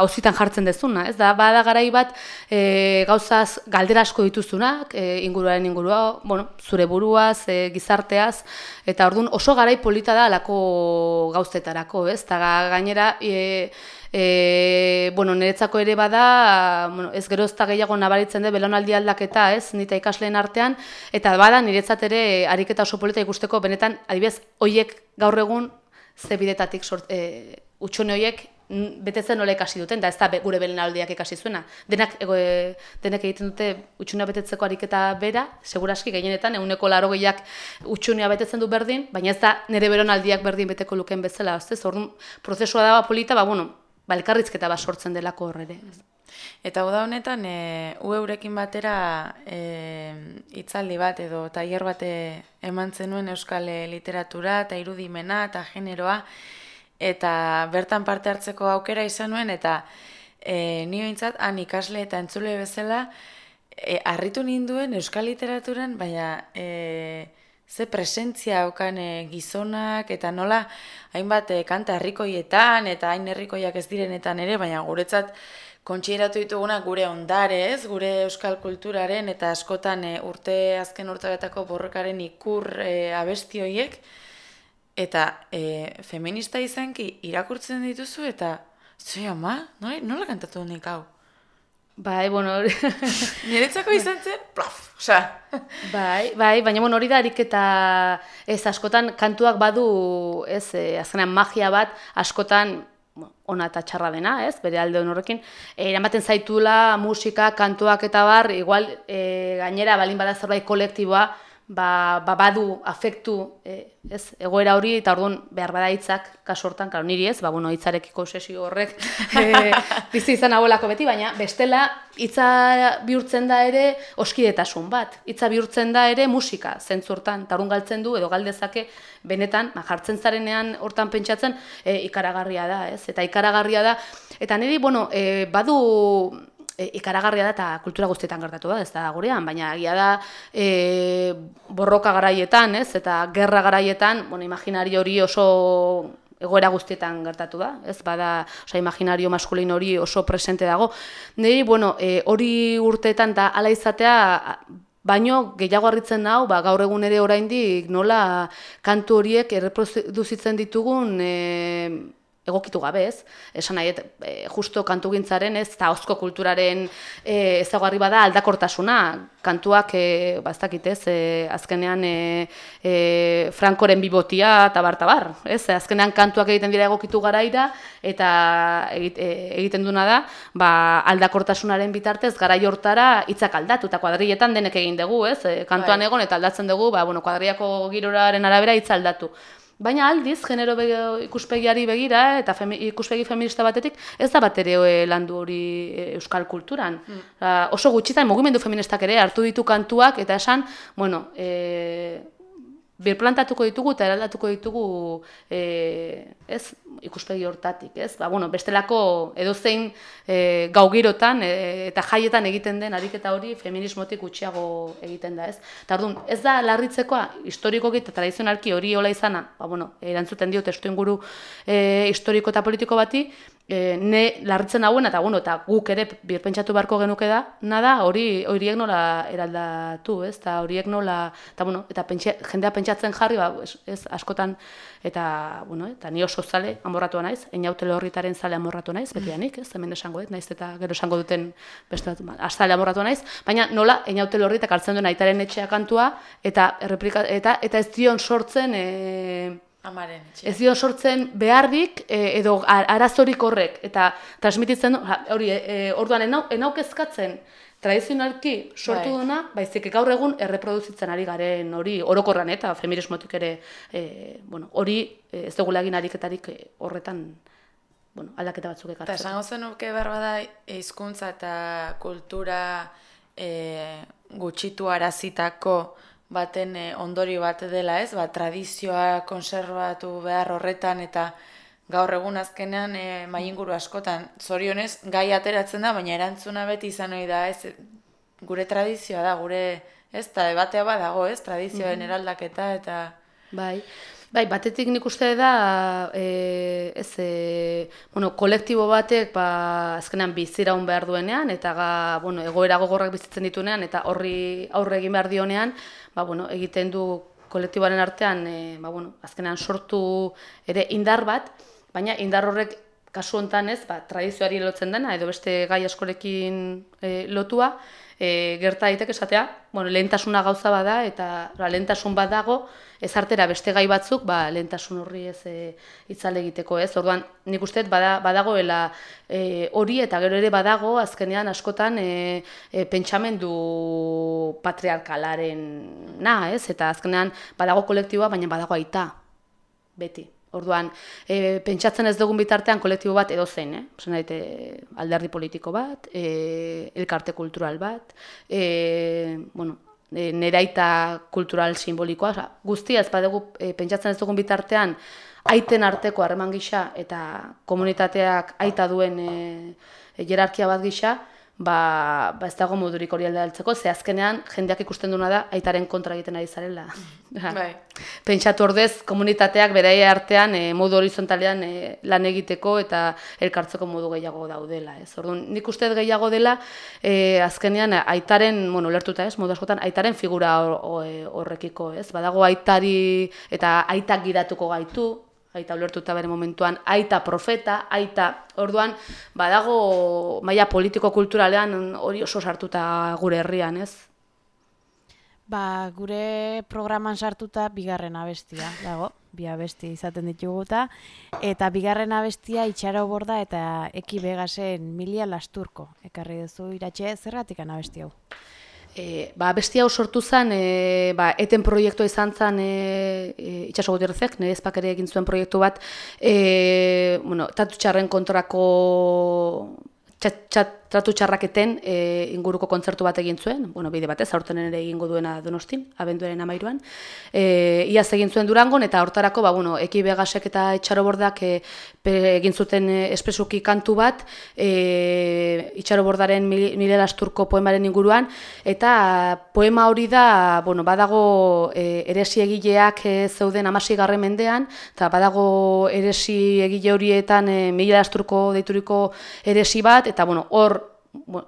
auzitan jartzen dezuna, ez da bada garai bat e, gauzaz galdera asko dituzunak e, inguruaren ingurua, bueno, zure buruaz, e, gizarteaz eta ordun oso garai polita da alako gauzetarako, ez? Ta ga- gainera e, e, bueno, niretzako ere bada, bueno, ez gero ez da gehiago nabaritzen dut belaunaldi aldaketa, ez, nita ikasleen artean, eta bada niretzat ere ariketa oso polita ikusteko, benetan, adibidez, hoiek gaur egun ze bidetatik sort, e, utxone hoiek betetzen nola ikasi duten, da ez da gure belaunaldiak ikasi zuena. Denak, ego, e, denek egiten dute utxunea betetzeko ariketa bera, seguraski gehienetan, eguneko laro gehiak utxunea betetzen du berdin, baina ez da nire belaunaldiak berdin beteko luken bezala, ez, orduan prozesua da polita, ba, bueno, ba, elkarrizketa bat sortzen delako horre ere. Eta uda honetan, e, u eurekin batera e, hitzaldi bat edo tailer bat e, eman zenuen euskal e, literatura eta irudimena eta generoa eta bertan parte hartzeko aukera izan nuen eta e, ni behintzat han ikasle eta entzule bezala e, harritu ninduen euskal literaturan, baina e, ze presentzia haukan e, gizonak eta nola hainbat e, kanta herrikoietan eta hain herrikoiak ez direnetan ere, baina guretzat kontxieratu ditugunak gure ondare, ez, gure euskal kulturaren eta askotan e, urte azken urteetako borrokaren ikur e, abesti horiek eta e, feminista izanki irakurtzen dituzu eta zoi ama, nola, nola kantatu nik hau? Bai, bueno, Niretzako izan zen, plaf, osea, bai, bai, baina bueno, hori da ariketa ez askotan kantuak badu, ez, eh, azkenean magia bat askotan ona eta txarra dena, ez, bere alde horrekin, eh, eramaten zaitula musika, kantuak eta bar, igual eh, gainera balin bada zerbait kolektiboa, ba, ba badu afektu eh, ez, egoera hori, eta orduan behar bada hitzak kasu hortan, claro, niri ez, ba, bueno, hitzarekiko obsesio horrek eh, bizi izan hauelako beti, baina bestela hitza bihurtzen da ere oskidetasun bat, hitza bihurtzen da ere musika, zentzurtan, eta orduan galtzen du, edo galdezake, benetan, ba, jartzen zarenean hortan pentsatzen, e, ikaragarria da, ez? Eta ikaragarria da, eta niri, bueno, e, badu e, ikaragarria da eta kultura guztietan gertatu da, ez da gurean, baina egia da e, borroka garaietan, ez? Eta gerra garaietan, bueno, imaginario hori oso egoera guztietan gertatu da, ez? Bada, osea, imaginario maskulino hori oso presente dago. Niri, bueno, e, hori urteetan da hala izatea Baino gehiago harritzen hau, ba, gaur egun ere oraindik nola kantu horiek erreproduzitzen ditugun e, egokitu gabe, ez? Esan nahi, e, justo kantugintzaren, ez, eta hozko kulturaren e, ezagarri bada aldakortasuna. Kantuak, e, ba, ez e, azkenean e, e, Frankoren bibotia eta bar, bar, ez? Azkenean kantuak egiten dira egokitu garaira, eta egit, e, egiten duna da, ba, aldakortasunaren bitartez, garai hortara hitzak aldatu, eta kuadrilletan denek egin dugu, ez? E, kantuan Bai. egon eta aldatzen dugu, ba, bueno, kuadriako giroraren arabera hitza aldatu. Baina aldiz, genero bege, ikuspegiari begira eta femi, ikuspegi feminista batetik, ez da bat ere e, landu hori e, euskal kulturan. Osea, oso gutxitan mugimendu feministak ere hartu ditu kantuak eta esan, bueno, e, birplantatuko ditugu eta eraldatuko ditugu e, ez, ikuspegi hortatik, ez? Ba, bueno, bestelako edozein e, gaugirotan e, eta jaietan egiten den ariketa hori feminismotik gutxiago egiten da, ez? Eta orduan, ez da larritzekoa historikoki eta tradizionalki hori hola izana, ba, bueno, erantzuten dio testu inguru e, historiko eta politiko bati, e, ne larritzen hauen eta bueno, eta guk ere birpentsatu beharko genuke da, nada, hori horiek nola eraldatu, ez? Eta horiek nola, eta bueno, eta pentsa, jendea pentsatzen jarri, ba, ez, ez askotan eta bueno, eta ni oso zale amorratua naiz, einautele horritaren zale amorratu naiz, beti anik, ez? Hemen esango dut, naiz eta gero esango duten beste bat, azale amorratua naiz, baina nola einautele horri eta hartzen duen aitaren etxea kantua eta eta eta ez dion sortzen e, Amaren etxe. Ez dio sortzen beharrik e, edo arazorik horrek eta transmititzen hori e, e, orduan enau, ezkatzen tradizionalki sortu Bai. duna, baizik gaur egun erreproduzitzen ari garen hori orokorran eta feminismotik ere e, bueno, hori e, ez dugula egin ariketarik e, horretan bueno, aldaketa batzuk Eta ekartzen. esango zenuke behar bada hizkuntza eta kultura e, gutxitu arazitako baten e, ondori bat dela ez, ba, tradizioa konservatu behar horretan eta gaur egun azkenean e, mainguru askotan. Zorionez gai ateratzen da, baina erantzuna beti izan ohi da ez, gure tradizioa da, gure ez, eta debatea badago ez, tradizioen eraldaketa eta... Bai. Bai, batetik nik uste da, e, ez, e, bueno, kolektibo batek, ba, azkenean biziraun behar duenean, eta ga, bueno, egoera gogorrak bizitzen ditunean, eta horri aurre egin behar dionean, ba, bueno, egiten du kolektiboaren artean, e, ba, bueno, azkenean sortu ere indar bat, baina indar horrek kasu hontan ez, ba, tradizioari lotzen dena, edo beste gai askorekin e, lotua, e, gerta daiteke esatea, bueno, lehentasuna gauza bada eta ba, lehentasun bat dago, ez artera beste gai batzuk, ba, lehentasun horri ez e, itzale egiteko, ez? Orduan, nik uste bada, badagoela e, hori eta gero ere badago azkenean askotan e, e, pentsamendu patriarkalaren na, ez? Eta azkenean badago kolektiboa, baina badago aita, beti. Orduan, e, pentsatzen ez dugun bitartean kolektibo bat edo zen, eh? Osan daite, alderdi politiko bat, e, elkarte kultural bat, e, bueno, e, neraita kultural simbolikoa, oza, guztia ez badugu e, pentsatzen ez dugun bitartean aiten arteko harreman gisa eta komunitateak aita duen e, e, jerarkia bat gisa, ba, ba ez dago modurik hori aldatzeko, ze azkenean jendeak ikusten duna da aitaren kontra egiten ari zarela. Bai. Pentsatu ordez, komunitateak beraia artean e, modu horizontalean e, lan egiteko eta elkartzeko modu gehiago daudela. Ez? Orduan, nik uste gehiago dela, e, azkenean aitaren, bueno, lertuta ez, modu askotan, aitaren figura hor- ho- e, horrekiko, ez? Badago aitari eta aitak gidatuko gaitu, aita ulertuta bere momentuan, aita profeta, aita, orduan, badago maila politiko-kulturalean hori oso sartuta gure herrian, ez? Ba, gure programan sartuta bigarren abestia dago, bi abesti izaten dituguta, eta bigarren abestia itxaro borda eta eki begasen milia lasturko. Ekarri duzu iratxe, zergatik abesti hau? E, ba, besti hau sortu zen, e, ba, eten proiektua izan zen e, e, itxaso gutierrezek, nire ezpak ere egin zuen proiektu bat, e, bueno, tatu txarren kontrako txat, txat, tratu txarraketen e, inguruko kontzertu bat egin zuen, bueno, bide batez, aurten ere egingo duena donostin, abenduaren amairuan, e, iaz egin zuen durangon, eta hortarako, ba, bueno, eki begasek eta etxarobordak e, egin zuten espresuki kantu bat, e, itxarobordaren mil- Milela Asturko poemaren inguruan, eta poema hori da, bueno, badago e, eresi egileak e, zeuden amasi garren mendean, eta badago eresi egile horietan e, Milela Asturko deituriko eresi bat, eta bueno, hor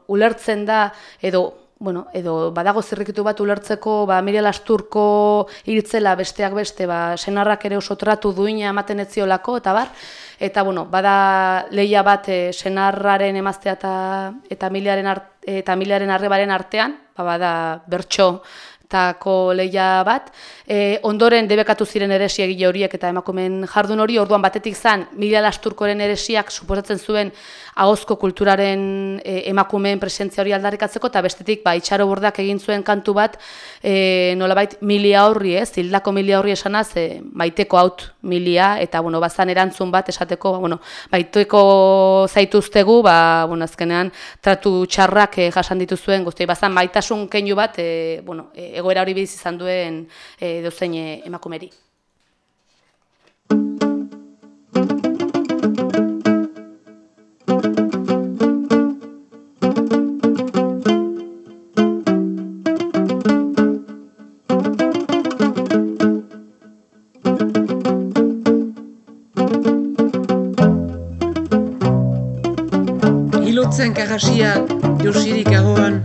ulertzen da, edo bueno, edo badago zirrikitu bat ulertzeko, ba, Miriel Asturko hiltzela besteak beste, ba, senarrak ere oso tratu duina ematen ez ziolako, eta bar, eta bueno, bada leia bat e, senarraren emaztea eta, eta art, eta miliaren arrebaren artean, ba, bada bertso tako leia bat, e, ondoren debekatu ziren eresi egile horiek eta emakumeen jardun hori, orduan batetik zan, Mila Lasturkoren eresiak suposatzen zuen ahozko kulturaren e, emakumeen presentzia hori aldarrikatzeko, eta bestetik, ba, itxaro bordak egin zuen kantu bat, e, nolabait milia horri, ez, hildako milia horri esanaz, e, maiteko haut milia, eta, bueno, bazan erantzun bat esateko, ba, bueno, baiteko zaituztegu, ba, bueno, azkenean, tratu txarrak e, jasan dituzuen guztioi, bazan maitasun keinu bat, e, bueno, e, egoera hori bizi izan duen e, dozein e, emakumeri. Karasia josirik agoan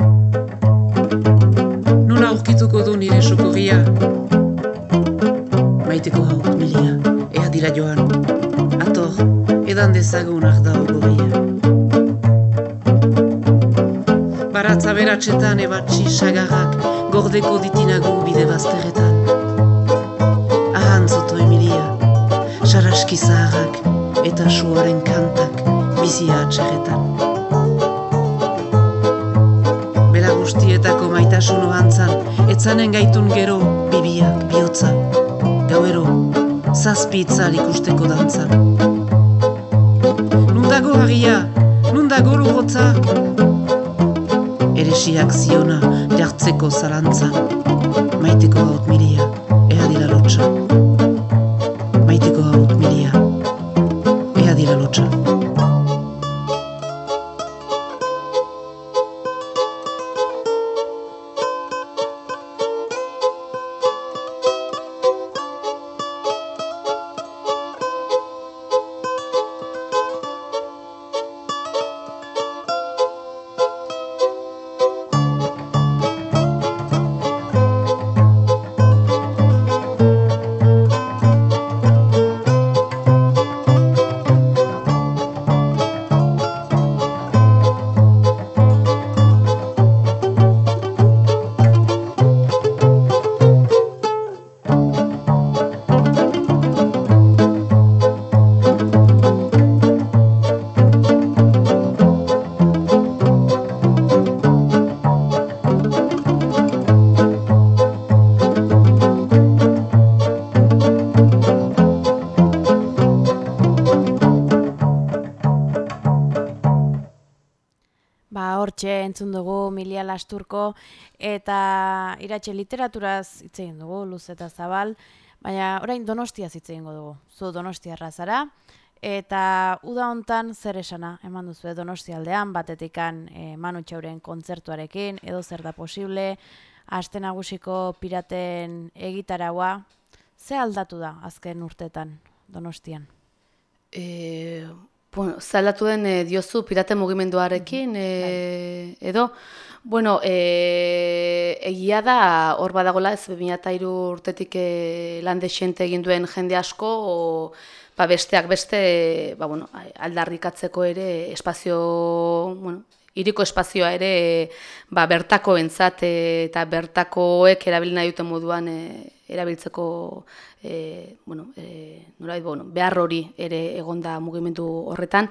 Nola aurkituko du nire sokorria? Maiteko hau, milia, ea dira joan. Ator, edan dezagun arda ogoria Baratza beratxetan ebatxi sagarrak Gordeko ditinagu bide bazterretan. Ahan zoto emilia, saraski zaharrak Eta suaren kantak bizia atxerretan etzanen gaitun gero bibiak bihotza. Gauero, zazpi itzal ikusteko dantzan. Nundago hagia, nundago lugotza? Eresiak ziona jartzeko zalantzan. Lasturko eta iratxe literaturaz hitz egin dugu, luz eta zabal, baina orain donostiaz hitz egingo dugu. Zu donostiarra zara, eta uda hontan zer esana eman duzu donostialdean, batetikan e, Manu Txauren kontzertuarekin, edo zer da posible, aste nagusiko piraten egitaraua, ze aldatu da azken urtetan donostian? E, bueno, zaldatu den e, diozu pirate mugimenduarekin, e, edo, bueno, e, egia da hor badagola ez 2003 urtetik e, lan desente egin duen jende asko, o, ba besteak beste, ba, bueno, aldarrikatzeko ere espazio, bueno, iriko espazioa ere ba, bertako entzat eta bertakoek erabili nahi duten moduan e, erabiltzeko e, bueno, e, nolabait, bueno, behar hori ere egonda mugimendu horretan.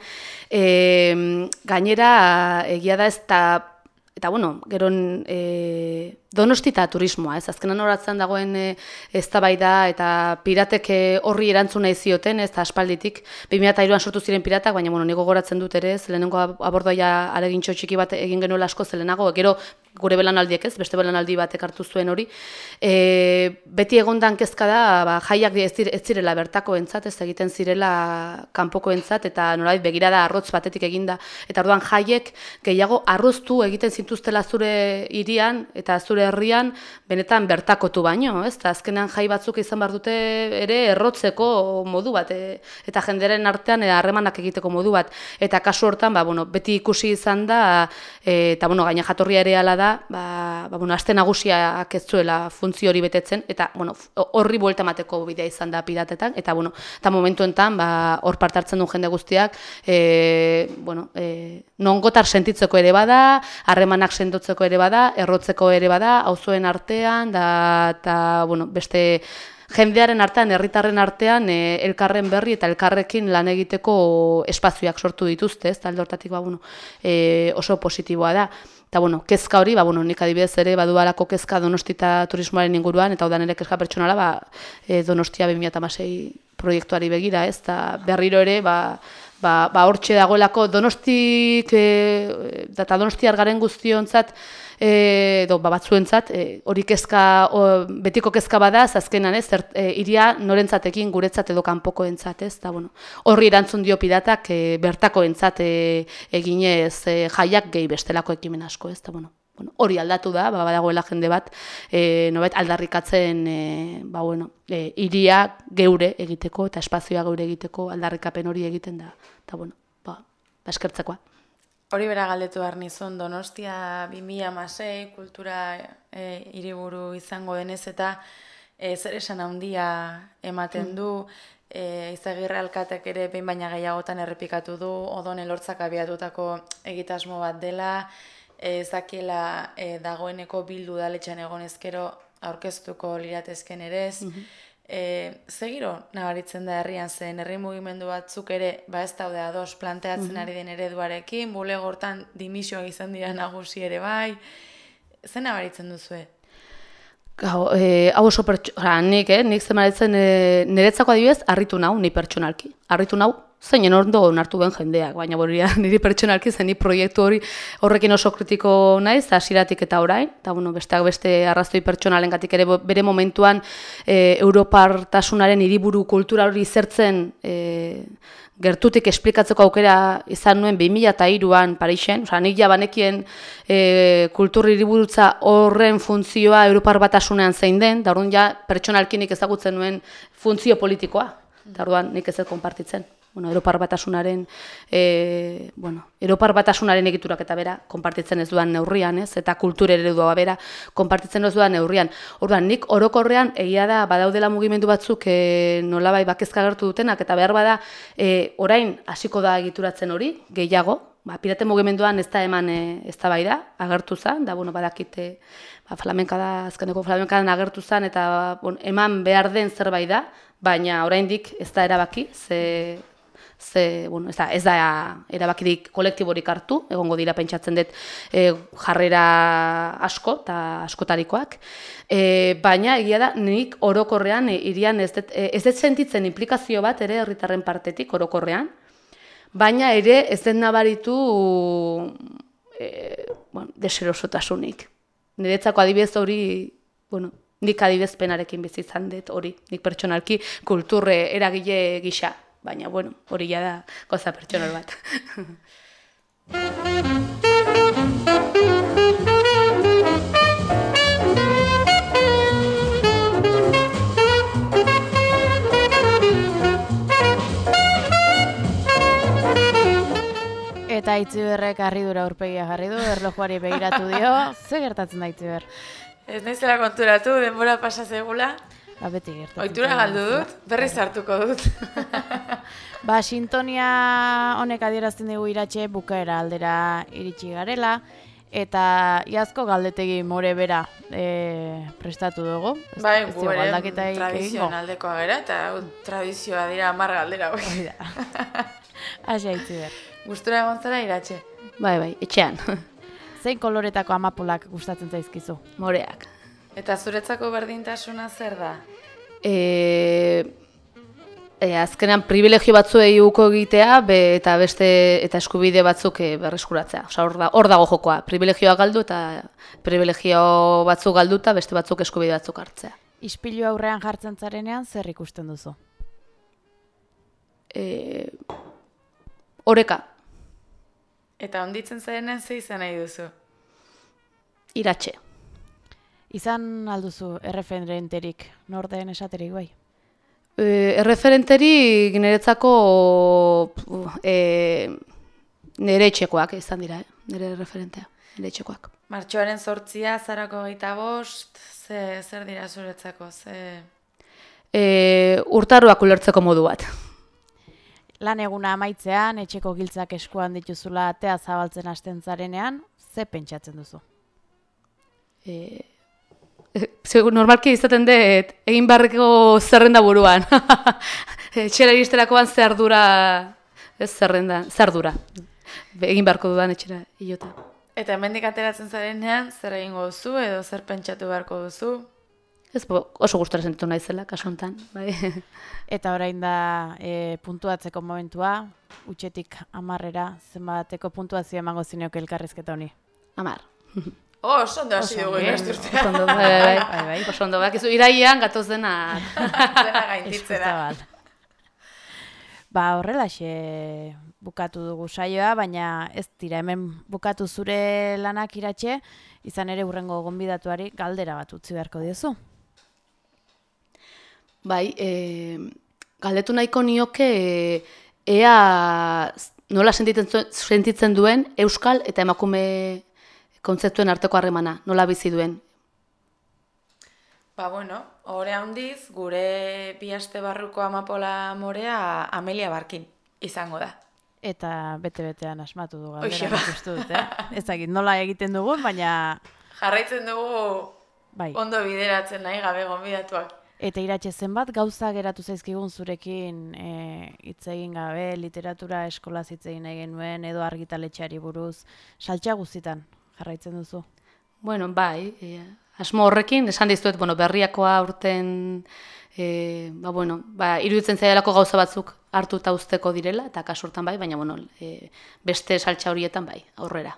E, gainera, egia da ez da Eta, bueno, gero e, donostita turismoa, ez? Azkenan horatzen dagoen e, eztabaida eta piratek horri erantzun nahi zioten, ez da aspalditik. 2002an sortu ziren piratak, baina, bueno, nigo goratzen dut ere, zelenengo abordoia aregintxo txiki bat egin genuela asko zelenago, gero gure belanaldiek ez, beste belanaldi batek hartu zuen hori. E, beti egondan kezka da, ba, jaiak ez, dire, ez zirela bertako entzat, ez egiten zirela kanpoko entzat, eta nolabait begirada arrotz batetik eginda. Eta orduan jaiek gehiago arroztu egiten zintuztela zure hirian eta zure herrian benetan bertakotu baino, ez? Ta azkenean jai batzuk izan behar dute ere errotzeko modu bat, e, eta jenderen artean e, harremanak egiteko modu bat. Eta kasu hortan, ba, bueno, beti ikusi izan da, e, eta bueno, gaina jatorria ere ala da, ba, ba, bueno, aste nagusiak ez zuela funtzio hori betetzen, eta bueno, horri buelta emateko bidea izan da piratetan, eta bueno, eta momentu enten, ba, hor parte hartzen du jende guztiak, e, bueno, e, nongotar sentitzeko ere bada, harremanak sendotzeko ere bada, errotzeko ere bada, auzoen artean, da, eta, bueno, beste jendearen artean, herritarren artean, e, elkarren berri eta elkarrekin lan egiteko espazioak sortu dituzte, ez, talde hortatik, ba, bueno, e, oso positiboa da. Eta, bueno, kezka hori, ba, bueno, nik adibidez ere, badu alako kezka donostita turismoaren inguruan, eta odan ere kezka pertsonala, ba, e, donostia 2006 proiektuari begira, ez, eta berriro ere, ba, ba, ba hortxe dagoelako donostik, e, eta donostiar garen guztionzat, e, edo ba, batzuentzat, e, hori kezka, o, betiko kezka bada, azkenan ez, zer, e, iria norentzatekin guretzat edo kanpokoentzat ez, eta bueno, horri erantzun dio pidatak e, bertakoentzat eginez e, jaiak gehi bestelako ekimen asko ez, eta bueno, bueno, hori aldatu da, ba, badagoela jende bat, e, nobet aldarrikatzen, e, ba, bueno, e, iria geure egiteko eta espazioa geure egiteko aldarrikapen hori egiten da, eta bueno, ba, ba. Hori bera galdetu behar nizun, Donostia 2006 kultura e, hiriburu izango denez eta e, zer esan handia ematen du, e, izagirre alkatek ere behin baina gehiagotan errepikatu du, odon elortzak abiatutako egitasmo bat dela, e, zakiela e, dagoeneko bildu daletxan egon ezkero aurkeztuko liratezken ere ez, E, zegiro nabaritzen da herrian zen, herri mugimendu batzuk ere, ba ez daude ados planteatzen ari den ereduarekin, bulegortan dimisioak izan dira nagusi ere bai, zen nabaritzen duzue? Gau, e, hau oso pertsona, nik, eh, nik zemaritzen e, niretzako adibidez, harritu nau, ni pertsonalki. Harritu nau, zeinen ondo onartu ben jendeak, baina boria, niri pertsonalki zen ni proiektu hori horrekin oso kritiko naiz, hasieratik eta orain, eta bueno, besteak beste arrazoi pertsonalengatik ere bere momentuan e, Europartasunaren hiriburu kultura hori zertzen e, gertutik esplikatzeko aukera izan nuen 2003an Parisen, osea nik ja banekien e, kultur hiriburutza horren funtzioa Europar batasunean zein den, da orduan ja pertsonalki nik ezagutzen nuen funtzio politikoa. Eta orduan nik ez dut konpartitzen. Bueno, Europar batasunaren, e, bueno, Europar batasunaren egiturak eta bera konpartitzen ez duan neurrian, ez? Eta kultur eredua bera konpartitzen ez duan neurrian. Orduan, nik orokorrean egia da badaudela mugimendu batzuk e, nolabai bakezka agertu dutenak eta behar bada e, orain hasiko da egituratzen hori, gehiago, ba, pirate mugimenduan ez da eman ez da bai da, agertu zen, da, bueno, badakite, ba, flamenka da, azkeneko flamenkadan agertu zen, eta bueno, eman behar den zerbait da, baina oraindik ez da erabaki, ze, ze bueno, ez da, ez da erabakirik kolektiborik hartu, egongo dira pentsatzen dut e, jarrera asko eta askotarikoak, e, baina egia da nik orokorrean e, irian ez dut, e, ez dut sentitzen implikazio bat ere herritarren partetik orokorrean, baina ere ez den nabaritu e, bueno, deserosotasunik. Niretzako adibidez hori, bueno, nik adibidezpenarekin bizi izan dut hori, nik pertsonalki kulturre eragile gisa, baina bueno, hori ja da goza pertsonal bat. Eta itziberrek harridura aurpegia jarri du, erlojuari begiratu dio, ze gertatzen da itziber? Ez naizela konturatu, denbora pasa zegula, Ba, beti gertatzen. ohitura zaigu. galdu dut, berriz hartuko dut. Ba, sintonia honek adierazten digu iratxe bukaera aldera iritsi garela, eta iazko galdetegi more bera e, prestatu dugu. Ez- bai, ez gu dugu ere aldaketarik egingo. tradizionaldekoa gara, eta tradizioa dira hamar galdera. hoi. Hori da. Asia itziber. Gustura egon zara iratxe. bai, bai, etxean, Zein koloretako amapulak gustatzen zaizkizu? moreak. Eta zuretzako berdintasuna zer da? E, e, azkenean privilegio batzuei uko egitea be, eta beste eta eskubide batzuk e, berreskuratzea. Osea, hor, da, hor dago jokoa. Privilegioa galdu eta privilegio batzuk galduta beste batzuk eskubide batzuk hartzea. Ispilu aurrean jartzen zarenean zer ikusten duzu? E, oreka, Eta onditzen zarenean ze izan nahi duzu? iratxe. Izan alduzu erreferenterik, norden esaterik bai? E, erreferenterik niretzako e, nire etxekoak izan dira, eh? nire referentea, nire etxekoak. Martxoaren sortzia, zarako gaita bost, ze, zer dira zuretzako, ze... E, urtarroak ulertzeko modu bat. Lan eguna amaitzean, etxeko giltzak eskuan dituzula atea zabaltzen hasten zarenean, ze pentsatzen duzu? E, Segur, normalki izaten dut, egin barreko zerrenda buruan. Etxera iristerakoan zer dura, ez zerrenda, zer dura. Be- Egin beharko dudan etxera, hilota. Eta hemendik ateratzen zarenean, zer egingo duzu edo zer pentsatu beharko duzu? Ez, bo, oso gustora sentitu naizela, kasu honetan, bai. Eta orain da e, puntuatzeko momentua, utxetik amarrera, zenbateko puntuazio emango zinioke elkarrizketa honi. Amar. Oh, oso ondo hasi dugu ikasturtea. Oso ondo, bai, bai, bai. Bai, bai. Oso ondo, bakizu, iraian gatoz dena. Dena gainditzera. Eskuzabal. Ba, horrelaxe bukatu dugu saioa, baina ez dira hemen bukatu zure lanak iratxe, izan ere urrengo gonbidatuari galdera bat utzi beharko diozu. Bai, e, galdetu nahiko nioke e, ea nola sentitzen, sentitzen duen euskal eta emakume kontzeptuen arteko harremana, nola bizi duen. Ba, bueno, ore handiz, gure bi aste barruko amapola morea Amelia Barkin izango da. Eta bete-betean asmatu du galdera ba. nik uste dut, eh? Ez dakit nola egiten dugun, baina Jarraitzen dugu bai. ondo bideratzen nahi gabe gonbidatuak. Eta iratxe zenbat gauza geratu zaizkigun zurekin e, egin gabe, literatura eskola hitz egin nahi genuen, edo argitaletxeari buruz, saltxa guztitan jarraitzen duzu. Bueno, bai, e, asmo horrekin, esan dizuet, bueno, berriakoa urten, e, ba, bueno, ba, iruditzen zaidalako gauza batzuk hartu eta usteko direla, eta kasurtan bai, baina, bueno, e, beste saltxa horietan bai, aurrera.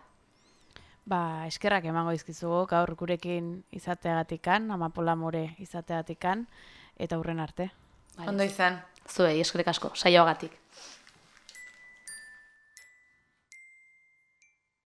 Ba, eskerrak emango izkizugu gaur gurekin izateagatikan, amapola more izateagatikan, eta hurren arte. Bai, Ondo izan. Zuei, eskerrik asko, saioagatik.